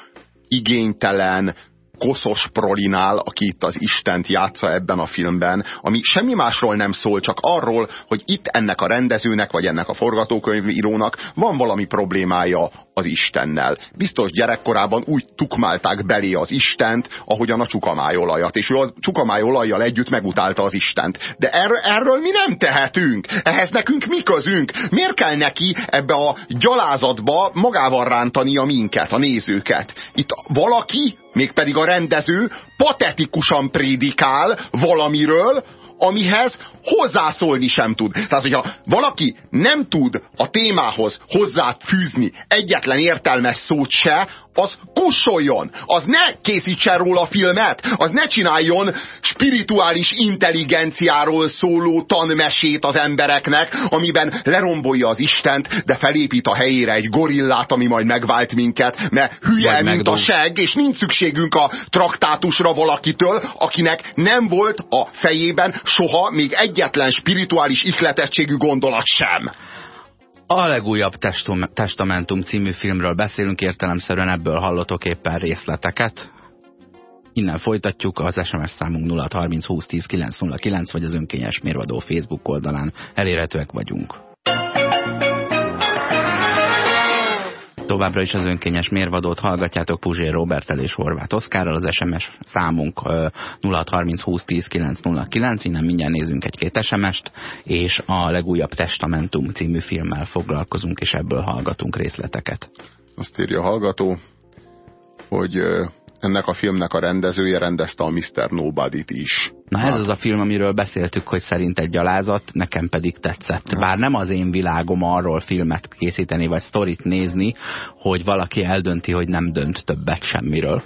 igénytelen, koszos prolinál, aki itt az Istent játsza ebben a filmben, ami semmi másról nem szól, csak arról, hogy itt ennek a rendezőnek, vagy ennek a forgatókönyvírónak van valami problémája az Istennel. Biztos gyerekkorában úgy tukmálták belé az Istent, ahogyan a csukamájolajat, és ő a csukamájolajjal együtt megutálta az Istent. De erről, erről mi nem tehetünk. Ehhez nekünk mi közünk? Miért kell neki ebbe a gyalázatba magával rántani a minket, a nézőket? Itt valaki, mégpedig a rendező patetikusan prédikál valamiről, amihez hozzászólni sem tud. Tehát, hogyha valaki nem tud a témához hozzáfűzni egyetlen értelmes szót se, az kussoljon, az ne készítsen róla filmet, az ne csináljon spirituális intelligenciáról szóló tanmesét az embereknek, amiben lerombolja az Istent, de felépít a helyére egy gorillát, ami majd megvált minket, mert hülye, Vagy mint megdob. a seg, és nincs szükségünk a traktátusra valakitől, akinek nem volt a fejében soha még egyetlen spirituális ihletettségű gondolat sem. A legújabb Testamentum című filmről beszélünk, értelemszerűen ebből hallotok éppen részleteket. Innen folytatjuk, az SMS számunk 0630 20 10 909, vagy az önkényes mérvadó Facebook oldalán elérhetőek vagyunk. Továbbra is az önkényes mérvadót hallgatjátok Puzsér Robertel és Horváth Oszkárral, az SMS számunk 0630 20 10 909, innen mindjárt nézünk egy-két SMS-t, és a legújabb Testamentum című filmmel foglalkozunk, és ebből hallgatunk részleteket. Azt írja a hallgató, hogy ennek a filmnek a rendezője rendezte a Mr. Nobody-t is. Na ez az a film, amiről beszéltük, hogy szerint egy gyalázat, nekem pedig tetszett. Bár nem az én világom arról filmet készíteni, vagy sztorit nézni, hogy valaki eldönti, hogy nem dönt többet semmiről.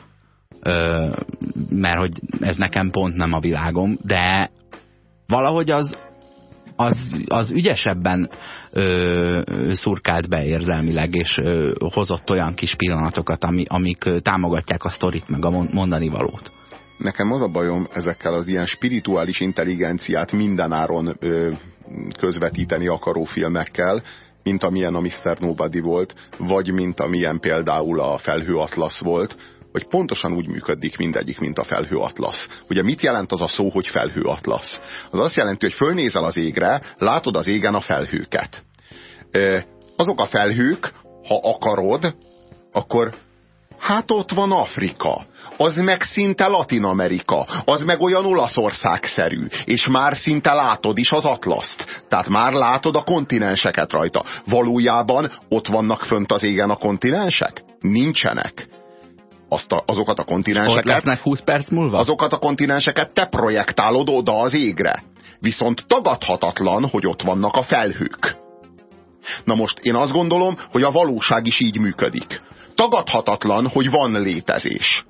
Ö, mert hogy ez nekem pont nem a világom, de valahogy az, az, az ügyesebben ö, szurkált be érzelmileg, és ö, hozott olyan kis pillanatokat, ami, amik támogatják a sztorit, meg a mondani valót. Nekem az a bajom ezekkel az ilyen spirituális intelligenciát mindenáron ö, közvetíteni akaró filmekkel, mint amilyen a Mr. Nobody volt, vagy mint amilyen például a Felhő Atlasz volt, hogy pontosan úgy működik mindegyik, mint a felhő atlasz. Ugye mit jelent az a szó, hogy felhő atlasz? Az azt jelenti, hogy fölnézel az égre, látod az égen a felhőket. Azok a felhők, ha akarod, akkor Hát ott van Afrika, az meg szinte Latin Amerika, az meg olyan Olaszország-szerű, és már szinte látod is az atlaszt. Tehát már látod a kontinenseket rajta. Valójában ott vannak fönt az égen a kontinensek? Nincsenek azt a, azokat a kontinenseket... Ott lesznek 20 perc múlva? Azokat a kontinenseket te projektálod oda az égre. Viszont tagadhatatlan, hogy ott vannak a felhők. Na most én azt gondolom, hogy a valóság is így működik. Tagadhatatlan, hogy van létezés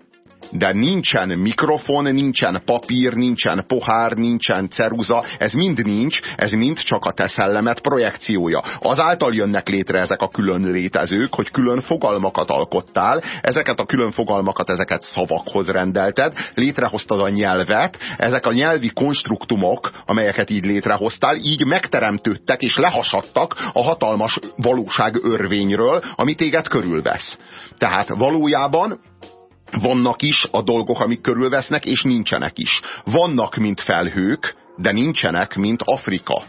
de nincsen mikrofon, nincsen papír, nincsen pohár, nincsen ceruza, ez mind nincs, ez mind csak a te szellemet projekciója. Azáltal jönnek létre ezek a külön létezők, hogy külön fogalmakat alkottál, ezeket a külön fogalmakat, ezeket szavakhoz rendelted, létrehoztad a nyelvet, ezek a nyelvi konstruktumok, amelyeket így létrehoztál, így megteremtődtek és lehasadtak a hatalmas valóság örvényről, ami téged körülvesz. Tehát valójában vannak is a dolgok, amik körülvesznek, és nincsenek is. Vannak, mint felhők, de nincsenek, mint Afrika.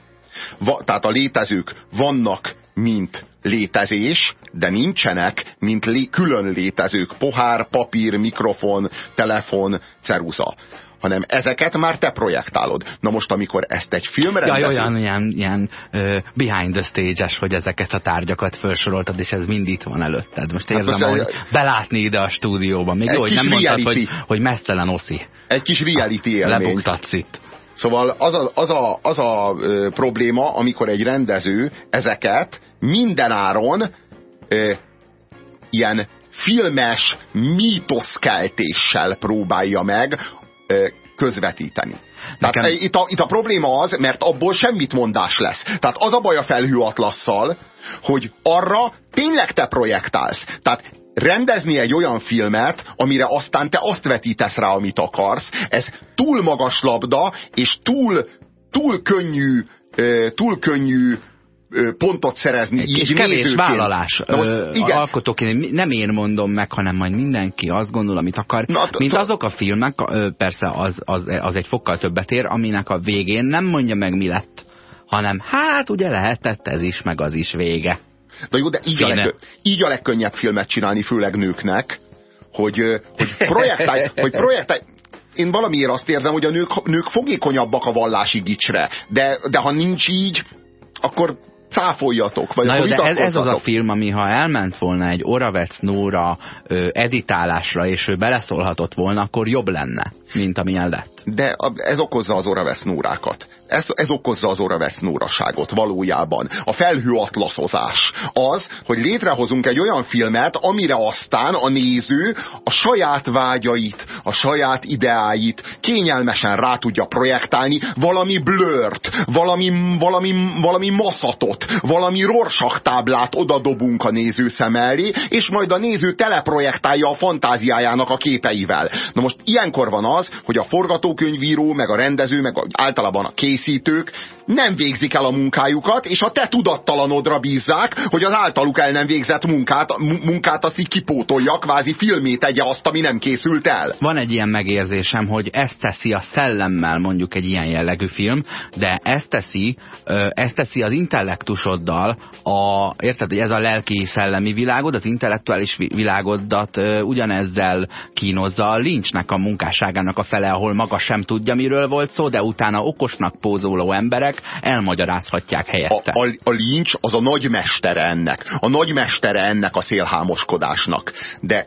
Va, tehát a létezők vannak, mint létezés, de nincsenek, mint lé, külön létezők. Pohár, papír, mikrofon, telefon, ceruza hanem ezeket már te projektálod. Na most, amikor ezt egy filmre... Ja, olyan ilyen, ilyen uh, behind the stage-es, hogy ezeket a tárgyakat felsoroltad, és ez mind itt van előtted. Most hát érzem, hát hogy belátni ide a stúdióban. Még jó, hogy nem reality. mondtad, hogy, hogy mesztelen oszi. Egy kis reality élmény. Lebuktatsz itt. Szóval az a, az a, az a ö, probléma, amikor egy rendező ezeket mindenáron ö, ilyen filmes mítoszkeltéssel próbálja meg közvetíteni. Tehát Nekem... itt, a, itt a probléma az, mert abból semmit mondás lesz. Tehát az a baj a felhő atlasszal, hogy arra tényleg te projektálsz. Tehát rendezni egy olyan filmet, amire aztán te azt vetítesz rá, amit akarsz, ez túl magas labda, és túl, túl könnyű, túl könnyű pontot szerezni. Így és kevés nézőként. vállalás. Na most, igen. Alkotóként nem én mondom meg, hanem majd mindenki azt gondol, amit akar. Na, Mint azok a filmek, persze az, az, az egy fokkal többet ér, aminek a végén nem mondja meg, mi lett, hanem hát ugye lehetett ez is, meg az is vége. Na jó, de így a, legkö, így a legkönnyebb filmet csinálni, főleg nőknek, hogy, hogy projektálj, hogy projektálj, én valamiért azt érzem, hogy a nők, nők fogékonyabbak a vallási gicsre, de, de ha nincs így, akkor cáfoljatok, vagy Na jó, de ez, ez az a film, ami ha elment volna egy Oravec Nóra ö, editálásra, és ő beleszólhatott volna, akkor jobb lenne, mint amilyen lett. De ez okozza az oravesz nórákat. Ez, ez okozza az oravesz nóraságot valójában. A felhőatlaszozás az, hogy létrehozunk egy olyan filmet, amire aztán a néző a saját vágyait, a saját ideáit kényelmesen rá tudja projektálni, valami blört, valami, valami, valami maszatot, valami rorsaktáblát oda dobunk a néző szem elé, és majd a néző teleprojektálja a fantáziájának a képeivel. Na most ilyenkor van az, hogy a forgatókönyvíró, meg a rendező, meg általában a készítők nem végzik el a munkájukat, és a te tudattalanodra bízzák, hogy az általuk el nem végzett munkát, mu- munkát azt így kipótolja, kvázi filmét tegye azt, ami nem készült el. Van egy ilyen megérzésem, hogy ezt teszi a szellemmel mondjuk egy ilyen jellegű film, de ezt teszi, ezt teszi az intellektusoddal, a, érted, hogy ez a lelki szellemi világod, az intellektuális vi- világodat ö, ugyanezzel kínozza a Lynchnek a munkásságának a fele, ahol maga sem tudja, miről volt szó, de utána okosnak pózoló emberek elmagyarázhatják A, helyette. a, a lincs az a nagy mestere ennek. A nagy mestere ennek a szélhámoskodásnak. De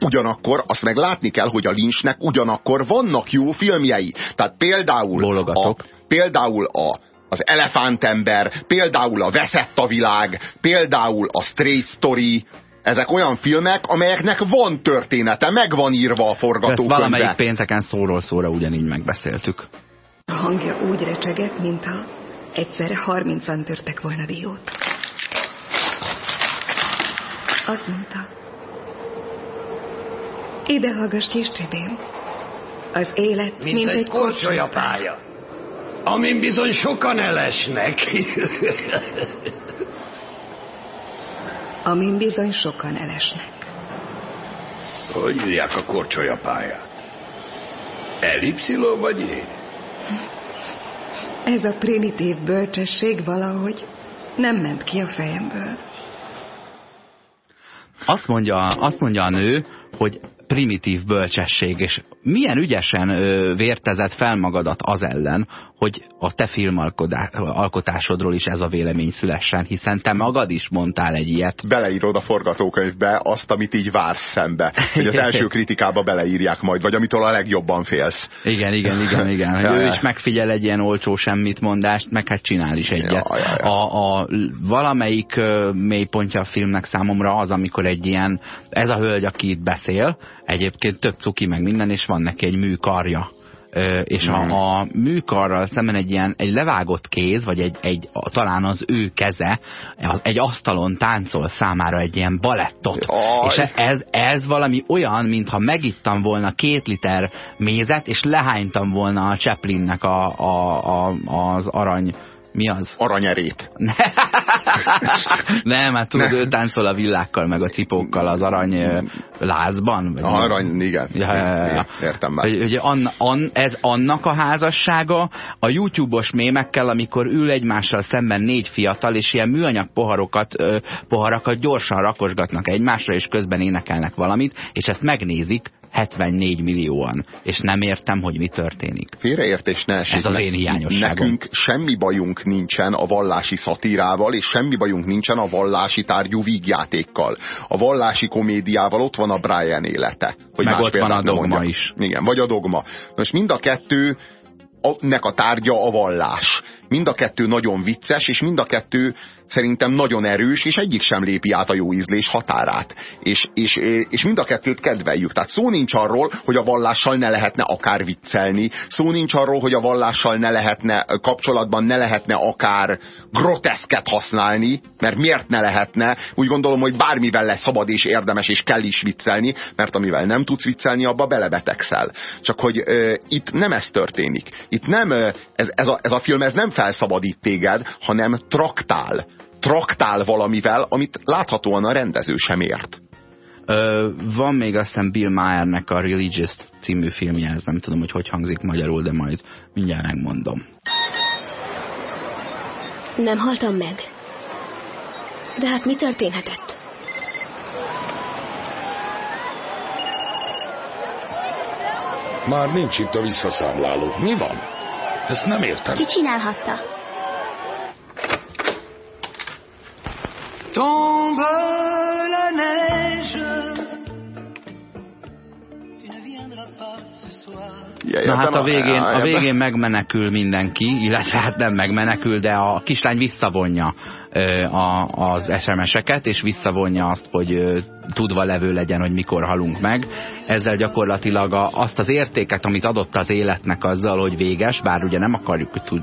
ugyanakkor azt meg látni kell, hogy a lincsnek ugyanakkor vannak jó filmjei. Tehát például a, például a az Elefántember, például a Veszett a világ, például a Straight Story, ezek olyan filmek, amelyeknek van története, meg van írva a Ezt forgatókönyvbe. valamelyik pénteken szóról szóra ugyanígy megbeszéltük. A hangja úgy recsegett, mintha egyszerre harmincan törtek volna diót. Azt mondta, ide hallgass kis csibém. Az élet, Mint, mint egy korcsolyapálya, amin bizony sokan elesnek. amin bizony sokan elesnek. Hogy hívják a korcsolyapályát? Elipszilon vagy én? Ez a primitív bölcsesség valahogy nem ment ki a fejemből. Azt mondja, azt mondja a nő, hogy primitív bölcsesség, és milyen ügyesen ö, vértezett fel magadat az ellen, hogy a te filmalkotásodról is ez a vélemény szülessen, hiszen te magad is mondtál egy ilyet. beleírod a forgatókönyvbe azt, amit így vársz szembe. Hogy az első kritikába beleírják majd, vagy amitől a legjobban félsz. Igen, igen, igen, igen. Hogy ő is megfigyel egy ilyen olcsó semmit mondást, meg hát csinál is egyet. Ja, ja, ja. A, a valamelyik mélypontja a filmnek számomra az, amikor egy ilyen, ez a hölgy, aki itt beszél, egyébként tök cuki meg minden, és van neki egy műkarja. És a, a műkarral szemben egy ilyen egy levágott kéz, vagy egy, egy talán az ő keze, az, egy asztalon táncol számára egy ilyen balettot. Jaj. És ez, ez valami olyan, mintha megittam volna két liter mézet, és lehánytam volna a Chaplinnek a, a, a, az arany... Mi az? Aranyerét. Nem, hát tudod, ő táncol a villákkal, meg a cipókkal az arany lázban. Vagy? Arany, igen. Ja, ja. Értem már. Hogy an, an, ez annak a házassága a YouTube-os mémekkel, amikor ül egymással szemben négy fiatal, és ilyen műanyag poharokat, poharakat gyorsan rakosgatnak egymásra, és közben énekelnek valamit, és ezt megnézik 74 millióan, és nem értem, hogy mi történik. Félreértés ne esik. Ez az én hiányosságom. Nekünk semmi bajunk nincsen a vallási szatírával, és semmi bajunk nincsen a vallási tárgyú vígjátékkal. A vallási komédiával ott van a Brian élete. Hogy Meg más ott van a dogma mondjak. is. Igen, vagy a dogma. Most mind a kettő a- nek a tárgya a vallás. Mind a kettő nagyon vicces, és mind a kettő szerintem nagyon erős, és egyik sem lépi át a jó ízlés határát. És, és, és mind a kettőt kedveljük. Tehát szó nincs arról, hogy a vallással ne lehetne akár viccelni, szó nincs arról, hogy a vallással ne lehetne kapcsolatban ne lehetne akár groteszket használni, mert miért ne lehetne? Úgy gondolom, hogy bármivel lesz szabad és érdemes és kell is viccelni, mert amivel nem tudsz viccelni, abba belebetegszel. Csak hogy ö, itt nem ez történik. Itt nem, ö, ez, ez, a, ez a film ez nem felszabadít téged, hanem traktál. Traktál valamivel, amit láthatóan a rendező sem ért. Ö, van még azt hiszem Bill Mahernek a Religious című filmje, ez nem tudom, hogy hogy hangzik magyarul, de majd mindjárt megmondom. Nem haltam meg. De hát mi történhetett? Már nincs itt a visszaszámláló. Mi van? Ezt nem értem. Ki csinálhatta? Tombe la neige Tu ne viendras pas ce soir Na hát a végén, a végén megmenekül mindenki, illetve hát nem megmenekül, de a kislány visszavonja a, az SMS-eket, és visszavonja azt, hogy tudva levő legyen, hogy mikor halunk meg. Ezzel gyakorlatilag a, azt az értéket, amit adott az életnek azzal, hogy véges, bár ugye nem akarjuk tud,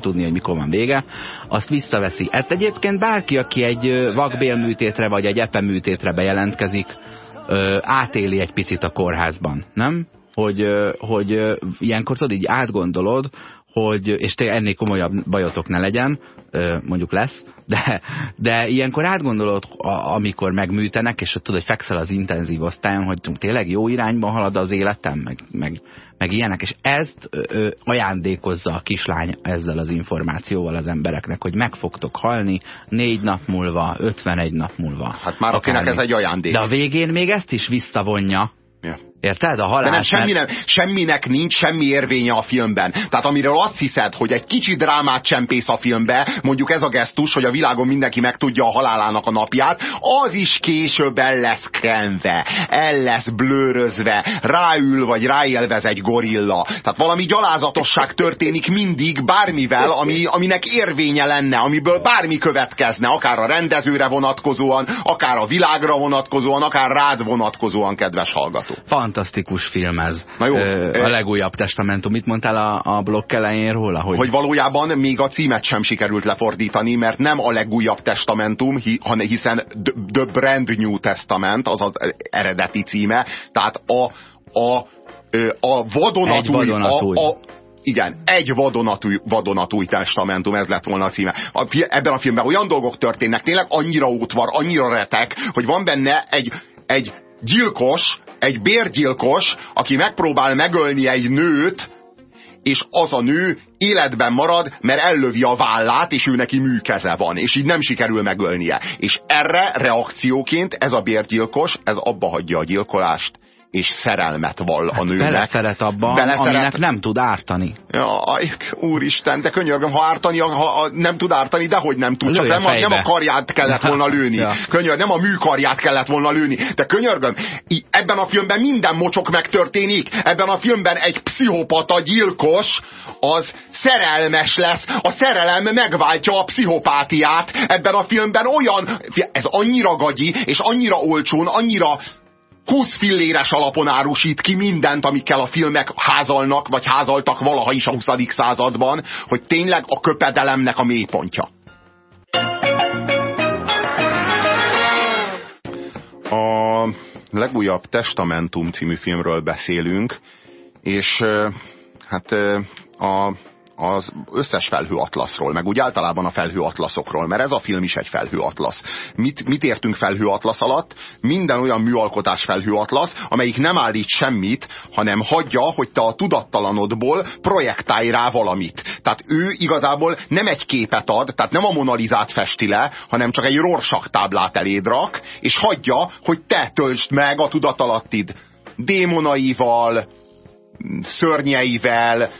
tudni, hogy mikor van vége, azt visszaveszi. Ezt egyébként bárki, aki egy vakbélműtétre vagy egy epeműtétre bejelentkezik, átéli egy picit a kórházban, nem? Hogy, hogy ilyenkor tudod, így átgondolod, hogy, és te ennél komolyabb bajotok ne legyen, mondjuk lesz, de, de ilyenkor átgondolod, amikor megműtenek, és tudod, hogy fekszel az intenzív osztályon, hogy tényleg jó irányba halad az életem, meg, meg, meg ilyenek, és ezt ö, ajándékozza a kislány ezzel az információval az embereknek, hogy meg fogtok halni négy nap múlva, 51 nap múlva. Hát már akinek ez egy ajándék. De a végén még ezt is visszavonja, Érted? A halál. De nem, semmi nem, semminek nincs semmi érvénye a filmben. Tehát amiről azt hiszed, hogy egy kicsi drámát csempész a filmbe, mondjuk ez a gesztus, hogy a világon mindenki megtudja a halálának a napját, az is később el lesz kenve, el lesz blőrözve, ráül vagy ráélvez egy gorilla. Tehát valami gyalázatosság történik mindig bármivel, ami, aminek érvénye lenne, amiből bármi következne, akár a rendezőre vonatkozóan, akár a világra vonatkozóan, akár rád vonatkozóan, kedves hallgató. Van fantasztikus film ez. Na jó, Ö, a legújabb testamentum. Mit mondtál a, a blokk elején róla? Hogy... hogy valójában még a címet sem sikerült lefordítani, mert nem a legújabb testamentum, hiszen The Brand New Testament, az az eredeti címe. Tehát a, a, a vadonatúj, vadonatúj. A, a, igen, egy vadonatúj, vadonatúj testamentum, ez lett volna a címe. A, ebben a filmben olyan dolgok történnek, tényleg annyira útvar, annyira retek, hogy van benne egy, egy gyilkos, egy bérgyilkos, aki megpróbál megölni egy nőt, és az a nő életben marad, mert ellövi a vállát, és ő neki műkeze van, és így nem sikerül megölnie. És erre reakcióként ez a bérgyilkos, ez abba hagyja a gyilkolást, és szerelmet vall hát a nőnek. Beleszeret abban, beleszeret... aminek nem tud ártani. Jaj, úristen, de könyörgöm, ha ártani, ha, ha nem tud ártani, de hogy nem tud, csak nem a, nem a karját kellett volna lőni. ja. Könyör, nem a műkarját kellett volna lőni. De könyörgöm, ebben a filmben minden mocsok megtörténik. Ebben a filmben egy pszichopata gyilkos, az szerelmes lesz. A szerelem megváltja a pszichopátiát. Ebben a filmben olyan, ez annyira gagyi, és annyira olcsón, annyira 20 filléres alapon árusít ki mindent, amikkel a filmek házalnak, vagy házaltak valaha is a 20. században, hogy tényleg a köpedelemnek a mélypontja. A legújabb Testamentum című filmről beszélünk, és hát a az összes felhőatlaszról, meg úgy általában a felhőatlaszokról, mert ez a film is egy felhőatlasz. Mit, mit értünk felhőatlasz alatt? Minden olyan műalkotás felhőatlasz, amelyik nem állít semmit, hanem hagyja, hogy te a tudattalanodból projektálj rá valamit. Tehát ő igazából nem egy képet ad, tehát nem a monalizát festi le, hanem csak egy rorsak táblát eléd rak, és hagyja, hogy te töltsd meg a tudatalattid démonaival, szörnyeivel,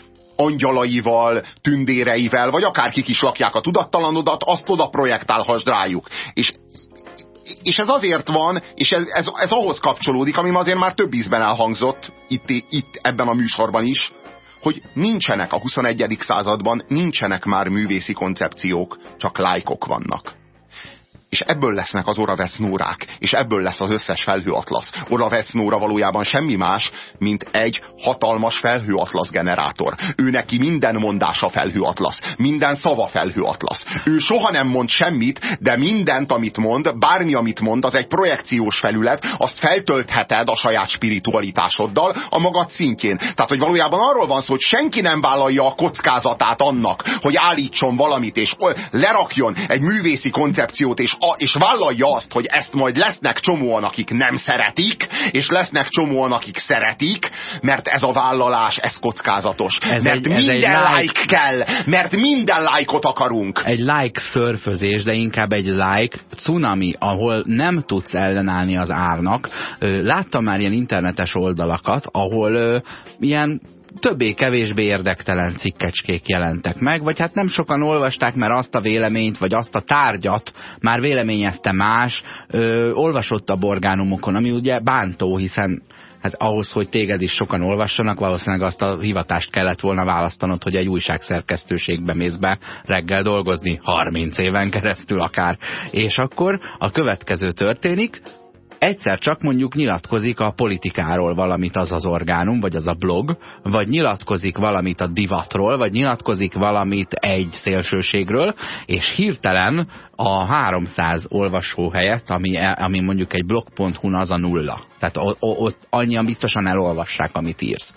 angyalaival, tündéreivel, vagy akárkik is lakják a tudattalanodat, azt oda projektálhassd rájuk. És és ez azért van, és ez, ez, ez ahhoz kapcsolódik, ami azért már több ízben elhangzott itt, itt ebben a műsorban is, hogy nincsenek a 21. században, nincsenek már művészi koncepciók, csak lájkok vannak és ebből lesznek az Oravec és ebből lesz az összes felhőatlasz. Oravec valójában semmi más, mint egy hatalmas felhőatlasz generátor. Ő neki minden mondása felhőatlasz, minden szava felhőatlasz. Ő soha nem mond semmit, de mindent, amit mond, bármi, amit mond, az egy projekciós felület, azt feltöltheted a saját spiritualitásoddal a magad szintjén. Tehát, hogy valójában arról van szó, hogy senki nem vállalja a kockázatát annak, hogy állítson valamit, és lerakjon egy művészi koncepciót, és a, és vállalja azt, hogy ezt majd lesznek csomóan, akik nem szeretik, és lesznek csomóan, akik szeretik, mert ez a vállalás, ez kockázatos. Ez mert egy, minden like, like kell, mert minden lájkot akarunk. Egy like szörfözés, de inkább egy like cunami, ahol nem tudsz ellenállni az árnak. Láttam már ilyen internetes oldalakat, ahol ilyen többé-kevésbé érdektelen cikkecskék jelentek meg, vagy hát nem sokan olvasták, mert azt a véleményt, vagy azt a tárgyat már véleményezte más, ö, olvasott a borgánumokon, ami ugye bántó, hiszen hát ahhoz, hogy téged is sokan olvassanak, valószínűleg azt a hivatást kellett volna választanod, hogy egy újságszerkesztőségbe mész be reggel dolgozni, 30 éven keresztül akár. És akkor a következő történik, egyszer csak mondjuk nyilatkozik a politikáról valamit az az orgánum, vagy az a blog, vagy nyilatkozik valamit a divatról, vagy nyilatkozik valamit egy szélsőségről, és hirtelen a 300 olvasó helyett, ami, ami mondjuk egy blog.hu-n az a nulla. Tehát ott annyian biztosan elolvassák, amit írsz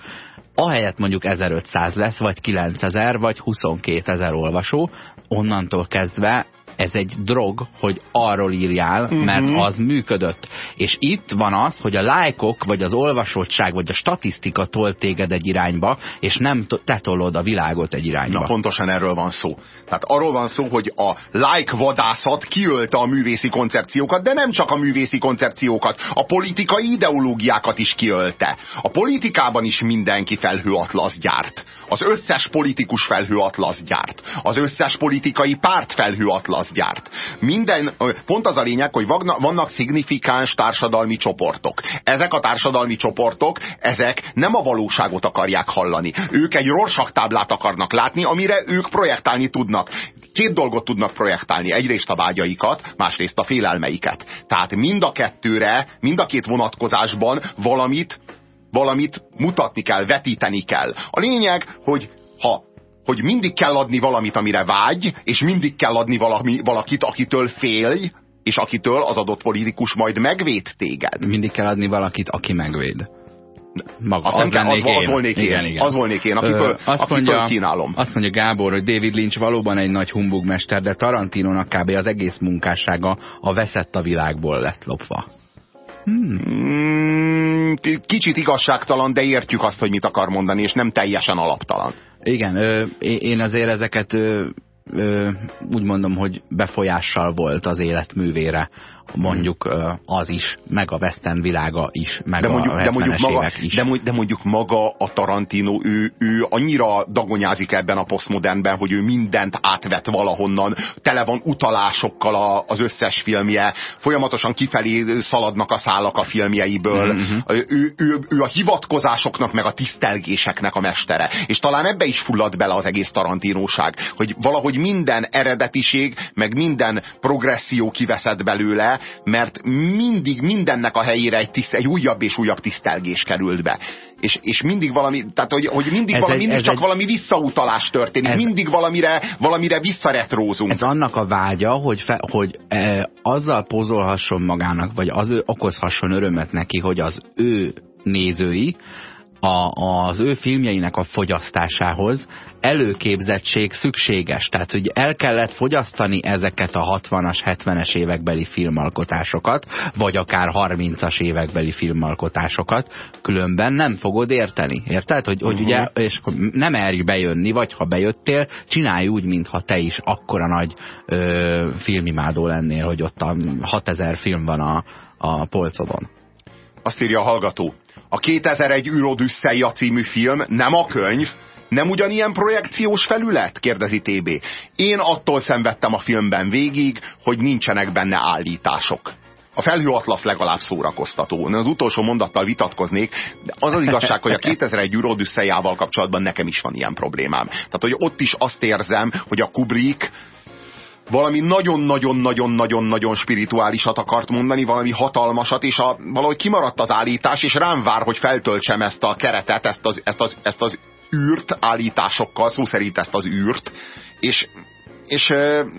ahelyett mondjuk 1500 lesz, vagy 9000, vagy 22 ezer olvasó, onnantól kezdve ez egy drog, hogy arról írjál, uh -huh. mert mhm. az működött. És itt van az, hogy a lájkok, vagy az olvasottság, vagy a statisztika tol téged egy irányba, és nem te tolod a világot egy irányba. Na pontosan erről van szó. Tehát arról van szó, hogy a like vadászat kiölte a művészi koncepciókat, de nem csak a művészi koncepciókat, a politikai ideológiákat is kiölte. A politikában is mindenki felhőatlasz gyárt. Az összes politikus felhőatlasz gyárt. Az összes politikai párt felhőatlasz gyárt. Minden, pont az a lényeg, hogy vannak szignifikáns társadalmi csoportok. Ezek a társadalmi csoportok, ezek nem a valóságot akarják hallani. Ők egy táblát akarnak látni, amire ők projektálni tudnak. Két dolgot tudnak projektálni. Egyrészt a vágyaikat, másrészt a félelmeiket. Tehát mind a kettőre, mind a két vonatkozásban valamit valamit mutatni kell, vetíteni kell. A lényeg, hogy ha hogy mindig kell adni valamit, amire vágy, és mindig kell adni valami, valakit, akitől félj, és akitől az adott politikus majd megvéd téged. Mindig kell adni valakit, aki megvéd. Maga, az, az, kell, az, az volnék én, igen, igen. az volnék én, akitől, Ö, azt akitől mondja, kínálom. Azt mondja Gábor, hogy David Lynch valóban egy nagy humbugmester, de Tarantinónak kb. az egész munkássága a veszett a világból lett lopva. Hmm. Kicsit igazságtalan, de értjük azt, hogy mit akar mondani, és nem teljesen alaptalan. Igen, ö, én azért ezeket ö, ö, úgy mondom, hogy befolyással volt az életművére mondjuk az is, meg a western világa is, meg de mondjuk, a de mondjuk maga, is. De, de mondjuk maga a Tarantino, ő, ő annyira dagonyázik ebben a posztmodernben, hogy ő mindent átvett valahonnan, tele van utalásokkal a, az összes filmje, folyamatosan kifelé szaladnak a szálak a filmjeiből, mm -hmm. ő, ő, ő a hivatkozásoknak, meg a tisztelgéseknek a mestere. És talán ebbe is fullad bele az egész Tarantinóság, hogy valahogy minden eredetiség, meg minden progresszió kiveszett belőle, mert mindig mindennek a helyére egy, tiszt, egy újabb és újabb tisztelgés került be. És, és mindig valami, tehát hogy, hogy mindig, valami, egy, mindig csak egy, valami visszautalás történik, ez, mindig valamire, valamire visszaretrózunk. Ez annak a vágya, hogy, fe, hogy e, azzal pozolhasson magának, vagy az ő okozhasson örömet neki, hogy az ő nézői a, az ő filmjeinek a fogyasztásához előképzettség szükséges. Tehát, hogy el kellett fogyasztani ezeket a 60-as, 70-es évekbeli filmalkotásokat, vagy akár 30-as évekbeli filmalkotásokat, különben nem fogod érteni. Érted? Hogy, hogy uh -huh. ugye, és nem merj bejönni, vagy ha bejöttél, csinálj úgy, mintha te is akkora nagy ö, filmimádó lennél, hogy ott a 6000 film van a, a polcodon. Azt írja a hallgató. A 2001 űrodüsszeia című film nem a könyv, nem ugyanilyen projekciós felület? kérdezi TB. Én attól szenvedtem a filmben végig, hogy nincsenek benne állítások. A felhőatlasz legalább szórakoztató. Az utolsó mondattal vitatkoznék, de az az igazság, hogy a 2001 űrodüsszejával kapcsolatban nekem is van ilyen problémám. Tehát, hogy ott is azt érzem, hogy a Kubrick valami nagyon-nagyon-nagyon-nagyon-nagyon spirituálisat akart mondani, valami hatalmasat, és a, valahogy kimaradt az állítás, és rám vár, hogy feltöltsem ezt a keretet, ezt az, ezt az, ezt az űrt állításokkal, szó szerint ezt az űrt, és és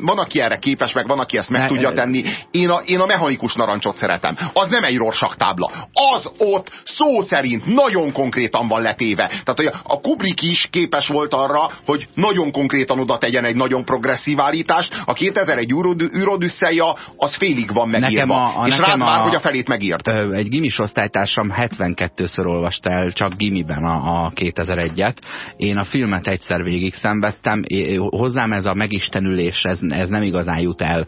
van, aki erre képes, meg van, aki ezt meg ne, tudja tenni. Én a, én a mechanikus narancsot szeretem. Az nem egy rorsak tábla. Az ott szó szerint nagyon konkrétan van letéve. Tehát hogy a Kubrick is képes volt arra, hogy nagyon konkrétan oda tegyen egy nagyon progresszív állítást. A 2001 űrodüsszeja az félig van megírva. a, a, és rád már, hogy a felét megírt. Egy gimis osztálytársam 72-ször olvasta el csak gimiben a, a 2001-et. Én a filmet egyszer végig szenvedtem. Hozzám ez a megisten megjelenülés, ez, ez nem igazán jut el,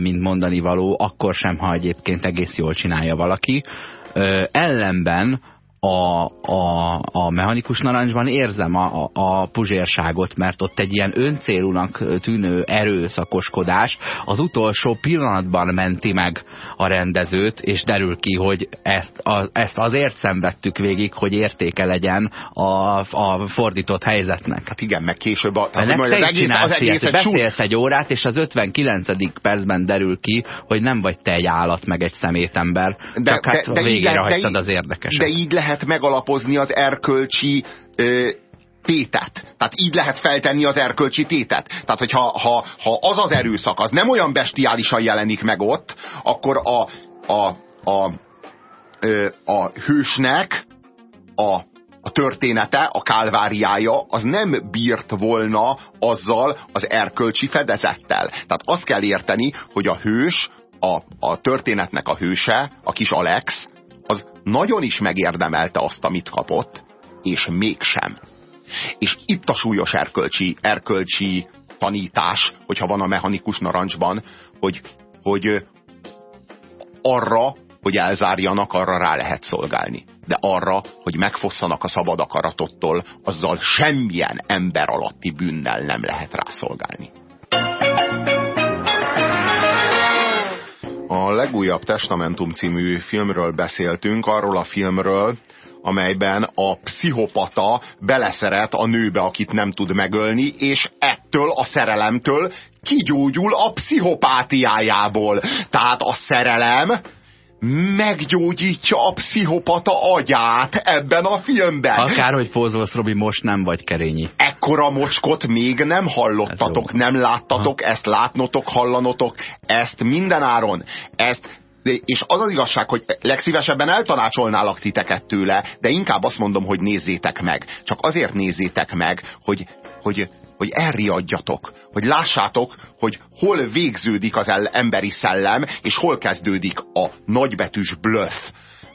mint mondani való, akkor sem, ha egyébként egész jól csinálja valaki. Ellenben a, a, a mechanikus narancsban érzem a, a, a puzsérságot, mert ott egy ilyen öncélúnak tűnő erőszakoskodás az utolsó pillanatban menti meg a rendezőt, és derül ki, hogy ezt, a, ezt azért szenvedtük végig, hogy értéke legyen a, a fordított helyzetnek. Hát igen, meg később a, tehát, majd az egész, az egész ilyet, beszélsz egy órát, és az 59. percben derül ki, hogy nem vagy te egy állat, meg egy szemétember, de, csak hát de, de végére igen, hagytad de, az érdekeset. De így lehet megalapozni az erkölcsi ö, tétet. Tehát így lehet feltenni az erkölcsi tétet. Tehát, hogyha ha, ha az az erőszak, az nem olyan bestiálisan jelenik meg ott, akkor a, a, a, a hősnek a a története, a kálváriája, az nem bírt volna azzal az erkölcsi fedezettel. Tehát azt kell érteni, hogy a hős, a, a történetnek a hőse, a kis Alex, az nagyon is megérdemelte azt, amit kapott, és mégsem. És itt a súlyos erkölcsi, erkölcsi tanítás, hogyha van a mechanikus narancsban, hogy, hogy arra, hogy elzárjanak, arra rá lehet szolgálni. De arra, hogy megfosszanak a szabad akaratottól, azzal semmilyen ember alatti bűnnel nem lehet rászolgálni. A legújabb Testamentum című filmről beszéltünk, arról a filmről, amelyben a pszichopata beleszeret a nőbe, akit nem tud megölni, és ettől a szerelemtől kigyógyul a pszichopátiájából. Tehát a szerelem meggyógyítja a pszichopata agyát ebben a filmben. Akárhogy pózolsz, Robi, most nem vagy kerényi. Ekkora mocskot még nem hallottatok, nem láttatok, ha. ezt látnotok, hallanotok, ezt mindenáron, ezt és az az igazság, hogy legszívesebben eltanácsolnálak titeket tőle, de inkább azt mondom, hogy nézzétek meg. Csak azért nézzétek meg, hogy, hogy hogy elriadjatok, hogy lássátok, hogy hol végződik az emberi szellem, és hol kezdődik a nagybetűs bluff.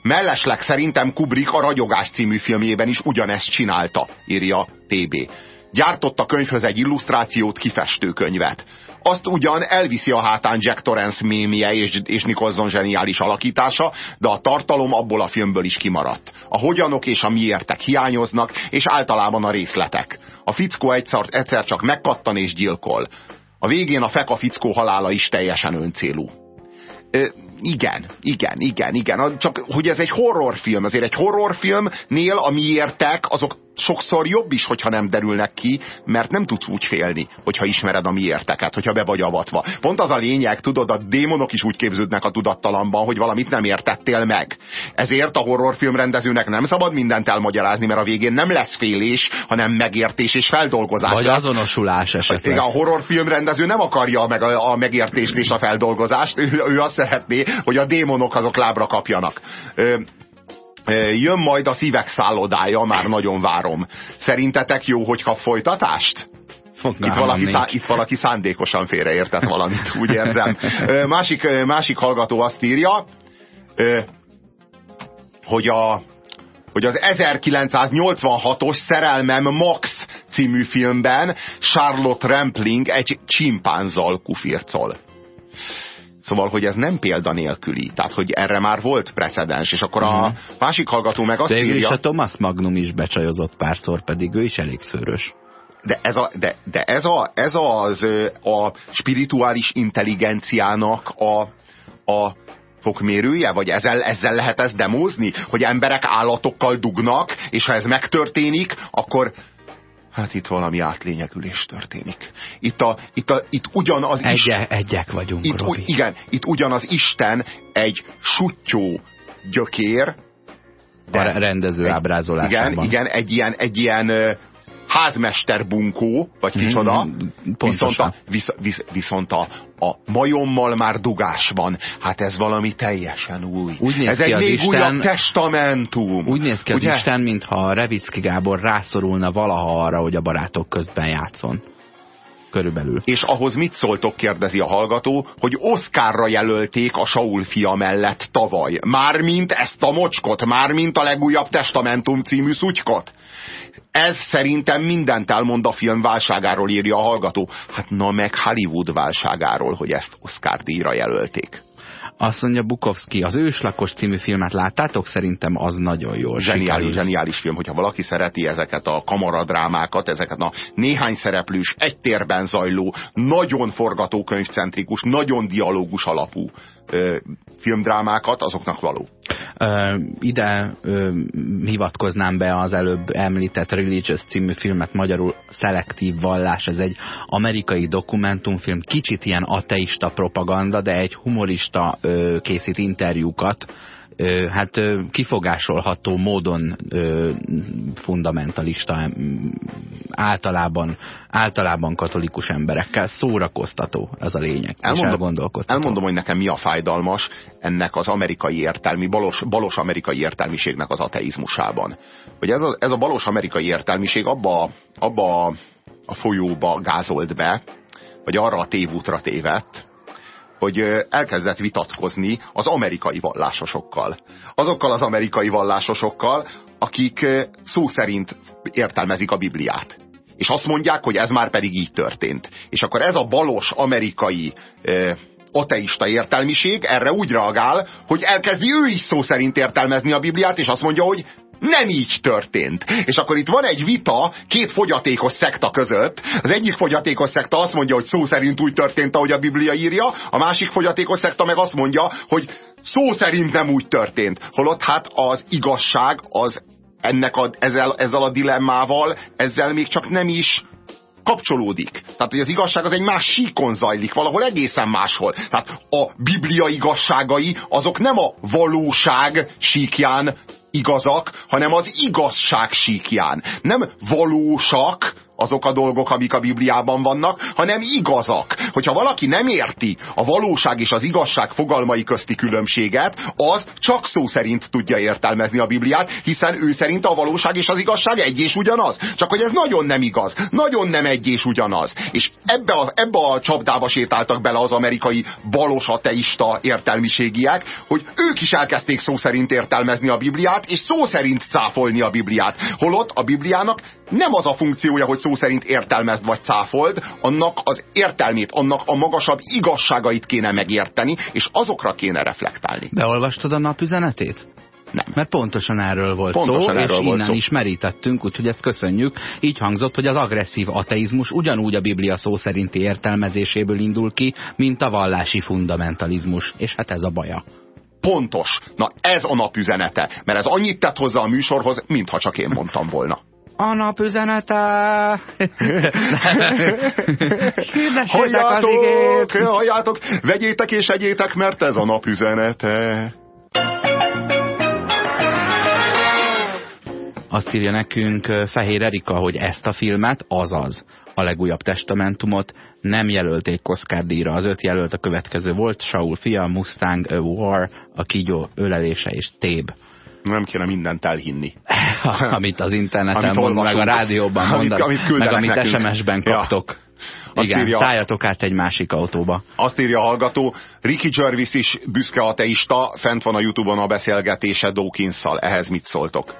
Mellesleg szerintem Kubrick a Ragyogás című filmjében is ugyanezt csinálta, írja TB. Gyártott a könyvhöz egy illusztrációt, kifestőkönyvet. Azt ugyan elviszi a hátán Jack Torrance mémje és, és Nicholson zseniális alakítása, de a tartalom abból a filmből is kimaradt. A hogyanok és a miértek hiányoznak, és általában a részletek. A fickó egyszer, egyszer csak megkattan és gyilkol. A végén a feka fickó halála is teljesen öncélú. Ö, igen, igen, igen, igen. Csak hogy ez egy horrorfilm, azért egy horrorfilmnél a miértek azok sokszor jobb is, hogyha nem derülnek ki, mert nem tudsz úgy félni, hogyha ismered a miérteket, hogyha be vagy avatva. Pont az a lényeg, tudod, a démonok is úgy képződnek a tudattalamban, hogy valamit nem értettél meg. Ezért a horrorfilm rendezőnek nem szabad mindent elmagyarázni, mert a végén nem lesz félés, hanem megértés és feldolgozás. Vagy azonosulás esetleg. A horrorfilm rendező nem akarja meg a, a megértést és a feldolgozást, ő, ő azt szeretné, hogy a démonok azok lábra kapjanak. Jön majd a szívek szállodája, már nagyon várom. Szerintetek jó, hogy kap folytatást? itt valaki, szá, itt valaki szándékosan félreértett valamit, úgy érzem. Másik, másik hallgató azt írja, hogy, a, hogy az 1986-os Szerelmem Max című filmben Charlotte Rampling egy csimpánzal kufircol. Szóval, hogy ez nem példanélküli. Tehát, hogy erre már volt precedens, és akkor a mhm. másik hallgató meg azt de írja... De a Thomas Magnum is becsajozott párszor, pedig ő is elég szőrös. De ez, a, de, de ez, a, ez az a spirituális intelligenciának a, a fokmérője? Vagy ezzel, ezzel lehet ezt demózni? Hogy emberek állatokkal dugnak, és ha ez megtörténik, akkor Hát itt valami átlényegülés történik. Itt, a, itt, a, itt ugyanaz Egye, is... Egyek vagyunk, itt, Robi. Igen, itt ugyanaz Isten egy sutyó gyökér. De, a rendező ábrázolásában. Igen, igen, egy ilyen, egy ilyen házmester bunkó, vagy mhm, kicsoda, mm, viszont, a, visz, visz, viszont a, a majommal már dugás van. Hát ez valami teljesen új. Úgy néz ez ki egy még Isten, újabb testamentum. Úgy néz ki az ugye? Isten, mintha Revicki Gábor rászorulna valaha arra, hogy a barátok közben játszon körülbelül. És ahhoz mit szóltok, kérdezi a hallgató, hogy Oszkárra jelölték a Saul fia mellett tavaly. Mármint ezt a mocskot, mármint a legújabb Testamentum című szutykot. Ez szerintem mindent elmond a film válságáról, írja a hallgató. Hát na meg Hollywood válságáról, hogy ezt Oscar díjra jelölték. Azt mondja Bukowski, az őslakos című filmet láttátok? Szerintem az nagyon jó. Zseniális, zseniális film, hogyha valaki szereti ezeket a kamaradrámákat, ezeket a néhány szereplős, egy térben zajló, nagyon forgatókönyvcentrikus, nagyon dialógus alapú ö, filmdrámákat, azoknak való. Ö, ide ö, hivatkoznám be az előbb említett Religious című filmet, magyarul Szelektív Vallás, ez egy amerikai dokumentumfilm, kicsit ilyen ateista propaganda, de egy humorista ö, készít interjúkat, hát kifogásolható módon fundamentalista általában, általában katolikus emberekkel szórakoztató ez a lényeg. Elmondom, elmondom, hogy nekem mi a fájdalmas ennek az amerikai értelmi, balos, balos amerikai értelmiségnek az ateizmusában. Hogy ez a, ez a balos amerikai értelmiség abba, abba a folyóba gázolt be, vagy arra a tévútra tévedt, hogy elkezdett vitatkozni az amerikai vallásosokkal. Azokkal az amerikai vallásosokkal, akik szó szerint értelmezik a Bibliát. És azt mondják, hogy ez már pedig így történt. És akkor ez a balos amerikai ateista értelmiség erre úgy reagál, hogy elkezdi ő is szó szerint értelmezni a Bibliát, és azt mondja, hogy nem így történt. És akkor itt van egy vita két fogyatékos szekta között. Az egyik fogyatékos szekta azt mondja, hogy szó szerint úgy történt, ahogy a Biblia írja, a másik fogyatékos szekta meg azt mondja, hogy szó szerint nem úgy történt. Holott hát az igazság az ennek a, ezzel, ezzel a dilemmával, ezzel még csak nem is kapcsolódik. Tehát, hogy az igazság az egy más síkon zajlik, valahol egészen máshol. Tehát a Biblia igazságai azok nem a valóság síkján igazak, hanem az igazság síkján. Nem valósak, azok a dolgok, amik a Bibliában vannak, hanem igazak. Hogyha valaki nem érti a valóság és az igazság fogalmai közti különbséget, az csak szó szerint tudja értelmezni a Bibliát, hiszen ő szerint a valóság és az igazság egy és ugyanaz. Csak hogy ez nagyon nem igaz, nagyon nem egy és ugyanaz. És ebbe a, ebbe a csapdába sétáltak bele az amerikai balos ateista értelmiségiek, hogy ők is elkezdték szó szerint értelmezni a Bibliát, és szó szerint cáfolni a Bibliát. Holott a Bibliának nem az a funkciója, hogy szó szerint értelmezd vagy cáfold, annak az értelmét, annak a magasabb igazságait kéne megérteni, és azokra kéne reflektálni. Beolvastad a napüzenetét? Nem. Mert pontosan erről volt pontosan szó, erről és volt innen szó. is merítettünk, úgyhogy ezt köszönjük. Így hangzott, hogy az agresszív ateizmus ugyanúgy a Biblia szó szerinti értelmezéséből indul ki, mint a vallási fundamentalizmus. És hát ez a baja. Pontos. Na ez a napüzenete. Mert ez annyit tett hozzá a műsorhoz, mintha csak én mondtam volna. A napüzenete! Hirdessétek az Halljátok, igét! halljátok, vegyétek és egyétek, mert ez a napüzenete. Azt írja nekünk ö, Fehér Erika, hogy ezt a filmet, azaz a legújabb testamentumot nem jelölték Oscar díjra. Az öt jelölt a következő volt, Saul fia, Mustang, A War, a kígyó ölelése és Téb. Nem kéne mindent elhinni. amit az interneten Amit mond, meg a rádióban Amit- mondanak, amit meg amit. SMS-ben Ja. kaptok. Azt Igen, írja- szálljatok át egy másik autóba. Azt írja a hallgató, Ricky Gervais is büszke ateista, fent van a Youtube-on a beszélgetése Dawkins-szal. Ehhez mit szóltok?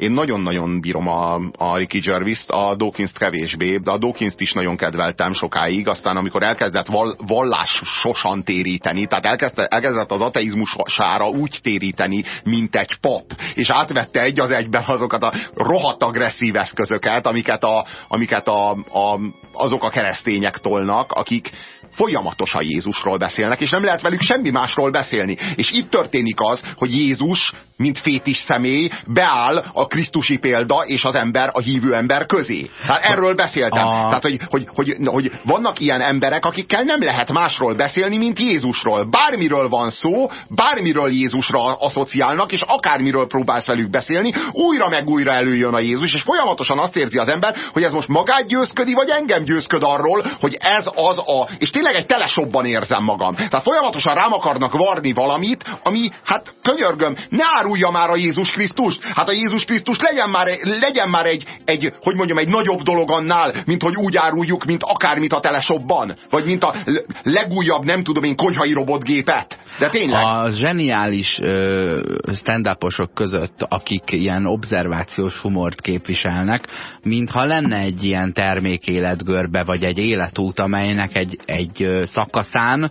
Én nagyon-nagyon bírom a, a Ricky Gervais-t, a Dawkins-t kevésbé, de a Dawkins-t is nagyon kedveltem sokáig, aztán amikor elkezdett val, vallásosan téríteni, tehát elkezdte, elkezdett az ateizmusára úgy téríteni, mint egy pap, és átvette egy az egyben azokat a rohadt agresszív eszközöket, amiket, a, amiket a, a, azok a keresztények tolnak, akik folyamatosan Jézusról beszélnek, és nem lehet velük semmi másról beszélni. És itt történik az, hogy Jézus, mint fétis személy, beáll a krisztusi példa és az ember, a hívő ember közé. Hát erről beszéltem. A- Tehát, hogy, hogy, hogy, hogy vannak ilyen emberek, akikkel nem lehet másról beszélni, mint Jézusról. Bármiről van szó, bármiről Jézusra asszociálnak, és akármiről próbálsz velük beszélni, újra meg újra előjön a Jézus, és folyamatosan azt érzi az ember, hogy ez most magát győzködi, vagy engem győzköd arról, hogy ez az a... És tényleg egy telesobban érzem magam. Tehát folyamatosan rám akarnak varni valamit, ami, hát könyörgöm, ne árulja már a Jézus Krisztust. Hát a Jézus Krisztus legyen már, legyen már egy, egy, hogy mondjam, egy nagyobb dolog annál, mint hogy úgy áruljuk, mint akármit a telesobban. Vagy mint a legújabb, nem tudom én, konyhai robotgépet. De tényleg. A zseniális stand-uposok között, akik ilyen observációs humort képviselnek, mintha lenne egy ilyen termékéletgörbe, vagy egy életút, amelynek egy, egy egy szakaszán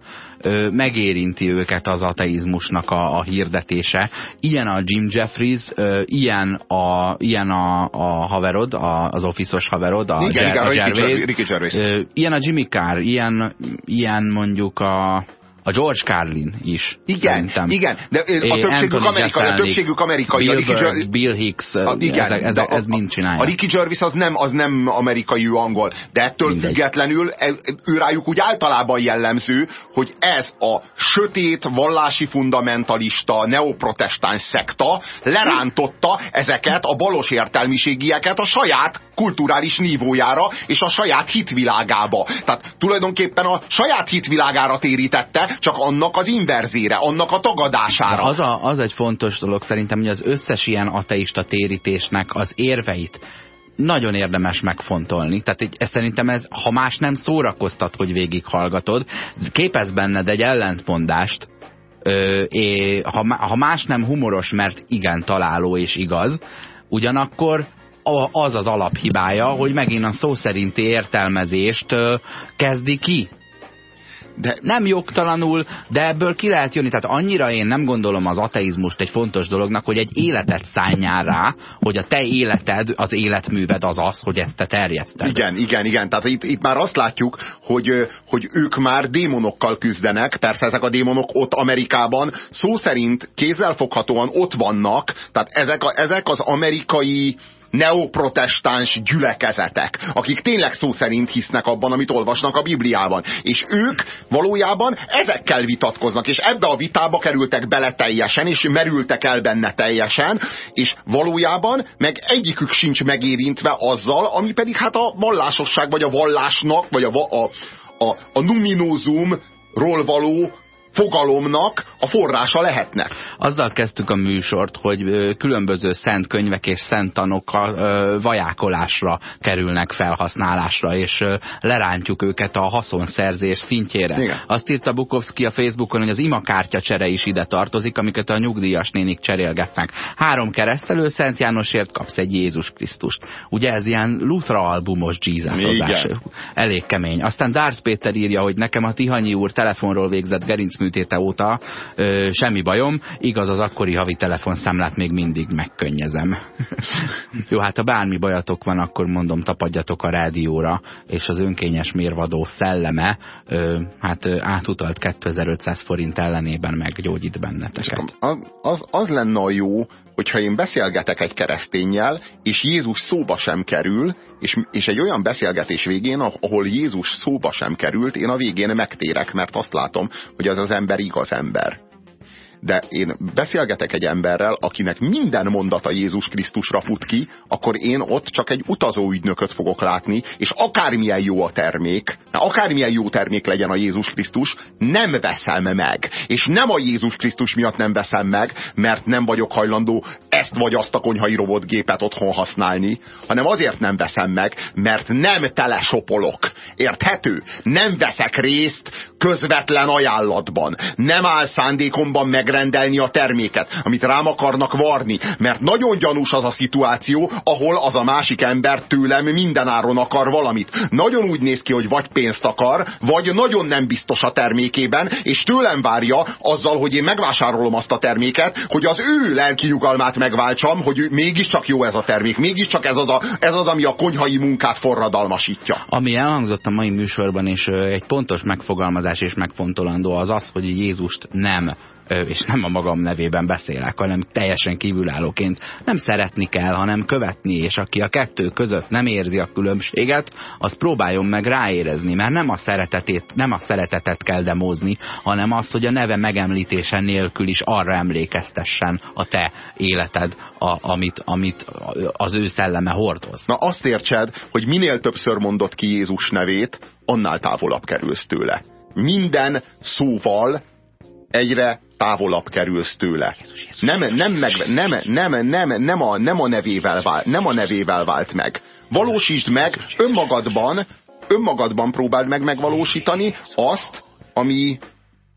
megérinti őket az ateizmusnak a, a hirdetése. Ilyen a Jim Jeffries, ilyen a, ilyen a, a haverod, a, az office haverod, a, igen, Ger igen, a Gervais, Ricky Gervais. ilyen a Jimmy Carr, ilyen, ilyen mondjuk a a George Carlin is. Igen, szerintem. igen, de a többségük, amerikai, a többségük amerikai. Bill, a Ricky Bird, Bill Hicks, a, igen, ezek, ezek, ez mind csinálja. A Ricky Gervais az nem, az nem amerikai, angol, de ettől Mindegy. függetlenül e, ő rájuk úgy általában jellemző, hogy ez a sötét, vallási fundamentalista, neoprotestáns szekta lerántotta ezeket a balos értelmiségieket a saját kulturális nívójára és a saját hitvilágába. Tehát tulajdonképpen a saját hitvilágára térítette, csak annak az inverzére, annak a tagadására. az, a, az egy fontos dolog szerintem, hogy az összes ilyen ateista térítésnek az érveit nagyon érdemes megfontolni. Tehát ez szerintem ez, ha más nem szórakoztat, hogy végighallgatod, képez benned egy ellentmondást, ö, é, ha, ha más nem humoros, mert igen találó és igaz, ugyanakkor az az alaphibája, hogy megint a szó szerinti értelmezést ö, kezdi ki de nem jogtalanul, de ebből ki lehet jönni. Tehát annyira én nem gondolom az ateizmust egy fontos dolognak, hogy egy életet szálljál rá, hogy a te életed, az életműved az az, hogy ezt te terjeszted. Igen, igen, igen. Tehát itt, itt már azt látjuk, hogy, hogy ők már démonokkal küzdenek. Persze ezek a démonok ott Amerikában szó szerint kézzelfoghatóan ott vannak. Tehát ezek, a, ezek az amerikai neoprotestáns gyülekezetek, akik tényleg szó szerint hisznek abban, amit olvasnak a Bibliában. És ők valójában ezekkel vitatkoznak, és ebbe a vitába kerültek bele teljesen, és merültek el benne teljesen, és valójában meg egyikük sincs megérintve azzal, ami pedig hát a vallásosság, vagy a vallásnak, vagy a, a, a, a numinózumról való fogalomnak a forrása lehetne. Azzal kezdtük a műsort, hogy különböző szent könyvek és szent tanok a vajákolásra kerülnek felhasználásra, és lerántjuk őket a haszonszerzés szintjére. Igen. Azt írta Bukowski a Facebookon, hogy az imakártya csere is ide tartozik, amiket a nyugdíjas nénik cserélgetnek. Három keresztelő Szent Jánosért kapsz egy Jézus Krisztust. Ugye ez ilyen Lutra albumos Jesus Elég kemény. Aztán Darth Péter írja, hogy nekem a Tihanyi úr telefonról végzett gerinc műtéte óta ö, semmi bajom, igaz az akkori havi telefonszámlát még mindig megkönnyezem. Jó, hát ha bármi bajatok van, akkor mondom, tapadjatok a rádióra, és az önkényes mérvadó szelleme ö, hát ö, átutalt 2500 forint ellenében meggyógyít benneteket. Az, az, az lenne a jó, hogyha én beszélgetek egy keresztényel, és Jézus szóba sem kerül, és, és egy olyan beszélgetés végén, ahol Jézus szóba sem került, én a végén megtérek, mert azt látom, hogy az az ember igaz ember de én beszélgetek egy emberrel, akinek minden mondata Jézus Krisztusra fut ki, akkor én ott csak egy utazóügynököt fogok látni, és akármilyen jó a termék, akármilyen jó termék legyen a Jézus Krisztus, nem veszem meg. És nem a Jézus Krisztus miatt nem veszem meg, mert nem vagyok hajlandó ezt vagy azt a konyhai robotgépet otthon használni, hanem azért nem veszem meg, mert nem telesopolok. Érthető? Nem veszek részt közvetlen ajánlatban. Nem áll szándékomban meg megrendelni a terméket, amit rám akarnak varni, mert nagyon gyanús az a szituáció, ahol az a másik ember tőlem mindenáron akar valamit. Nagyon úgy néz ki, hogy vagy pénzt akar, vagy nagyon nem biztos a termékében, és tőlem várja azzal, hogy én megvásárolom azt a terméket, hogy az ő lelki nyugalmát megváltsam, hogy mégiscsak jó ez a termék, mégiscsak ez az, a, ez az, ami a konyhai munkát forradalmasítja. Ami elhangzott a mai műsorban, és egy pontos megfogalmazás és megfontolandó az az, hogy Jézust nem és nem a magam nevében beszélek, hanem teljesen kívülállóként nem szeretni kell, hanem követni, és aki a kettő között nem érzi a különbséget, az próbáljon meg ráérezni, mert nem a szeretetét, nem a szeretetet kell demózni, hanem azt, hogy a neve megemlítése nélkül is arra emlékeztessen a te életed, a, amit, amit az ő szelleme hordoz. Na azt értsed, hogy minél többször mondott ki Jézus nevét, annál távolabb kerülsz tőle. Minden szóval egyre távolabb kerülsz tőle. Nem, nem, meg, nem, nem, nem, nem, a, nem, a nevével vált, nem a nevével vált meg. Valósítsd meg önmagadban, önmagadban próbáld meg megvalósítani azt, ami,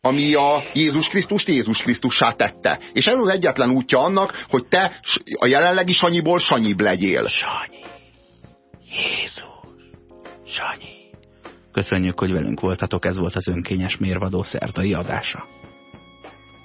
ami a Jézus Krisztust Jézus Krisztussá tette. És ez az egyetlen útja annak, hogy te a jelenlegi Sanyiból Sanyibb legyél. Sanyi. Jézus. Sanyi. Köszönjük, hogy velünk voltatok, ez volt az önkényes mérvadó szerdai adása.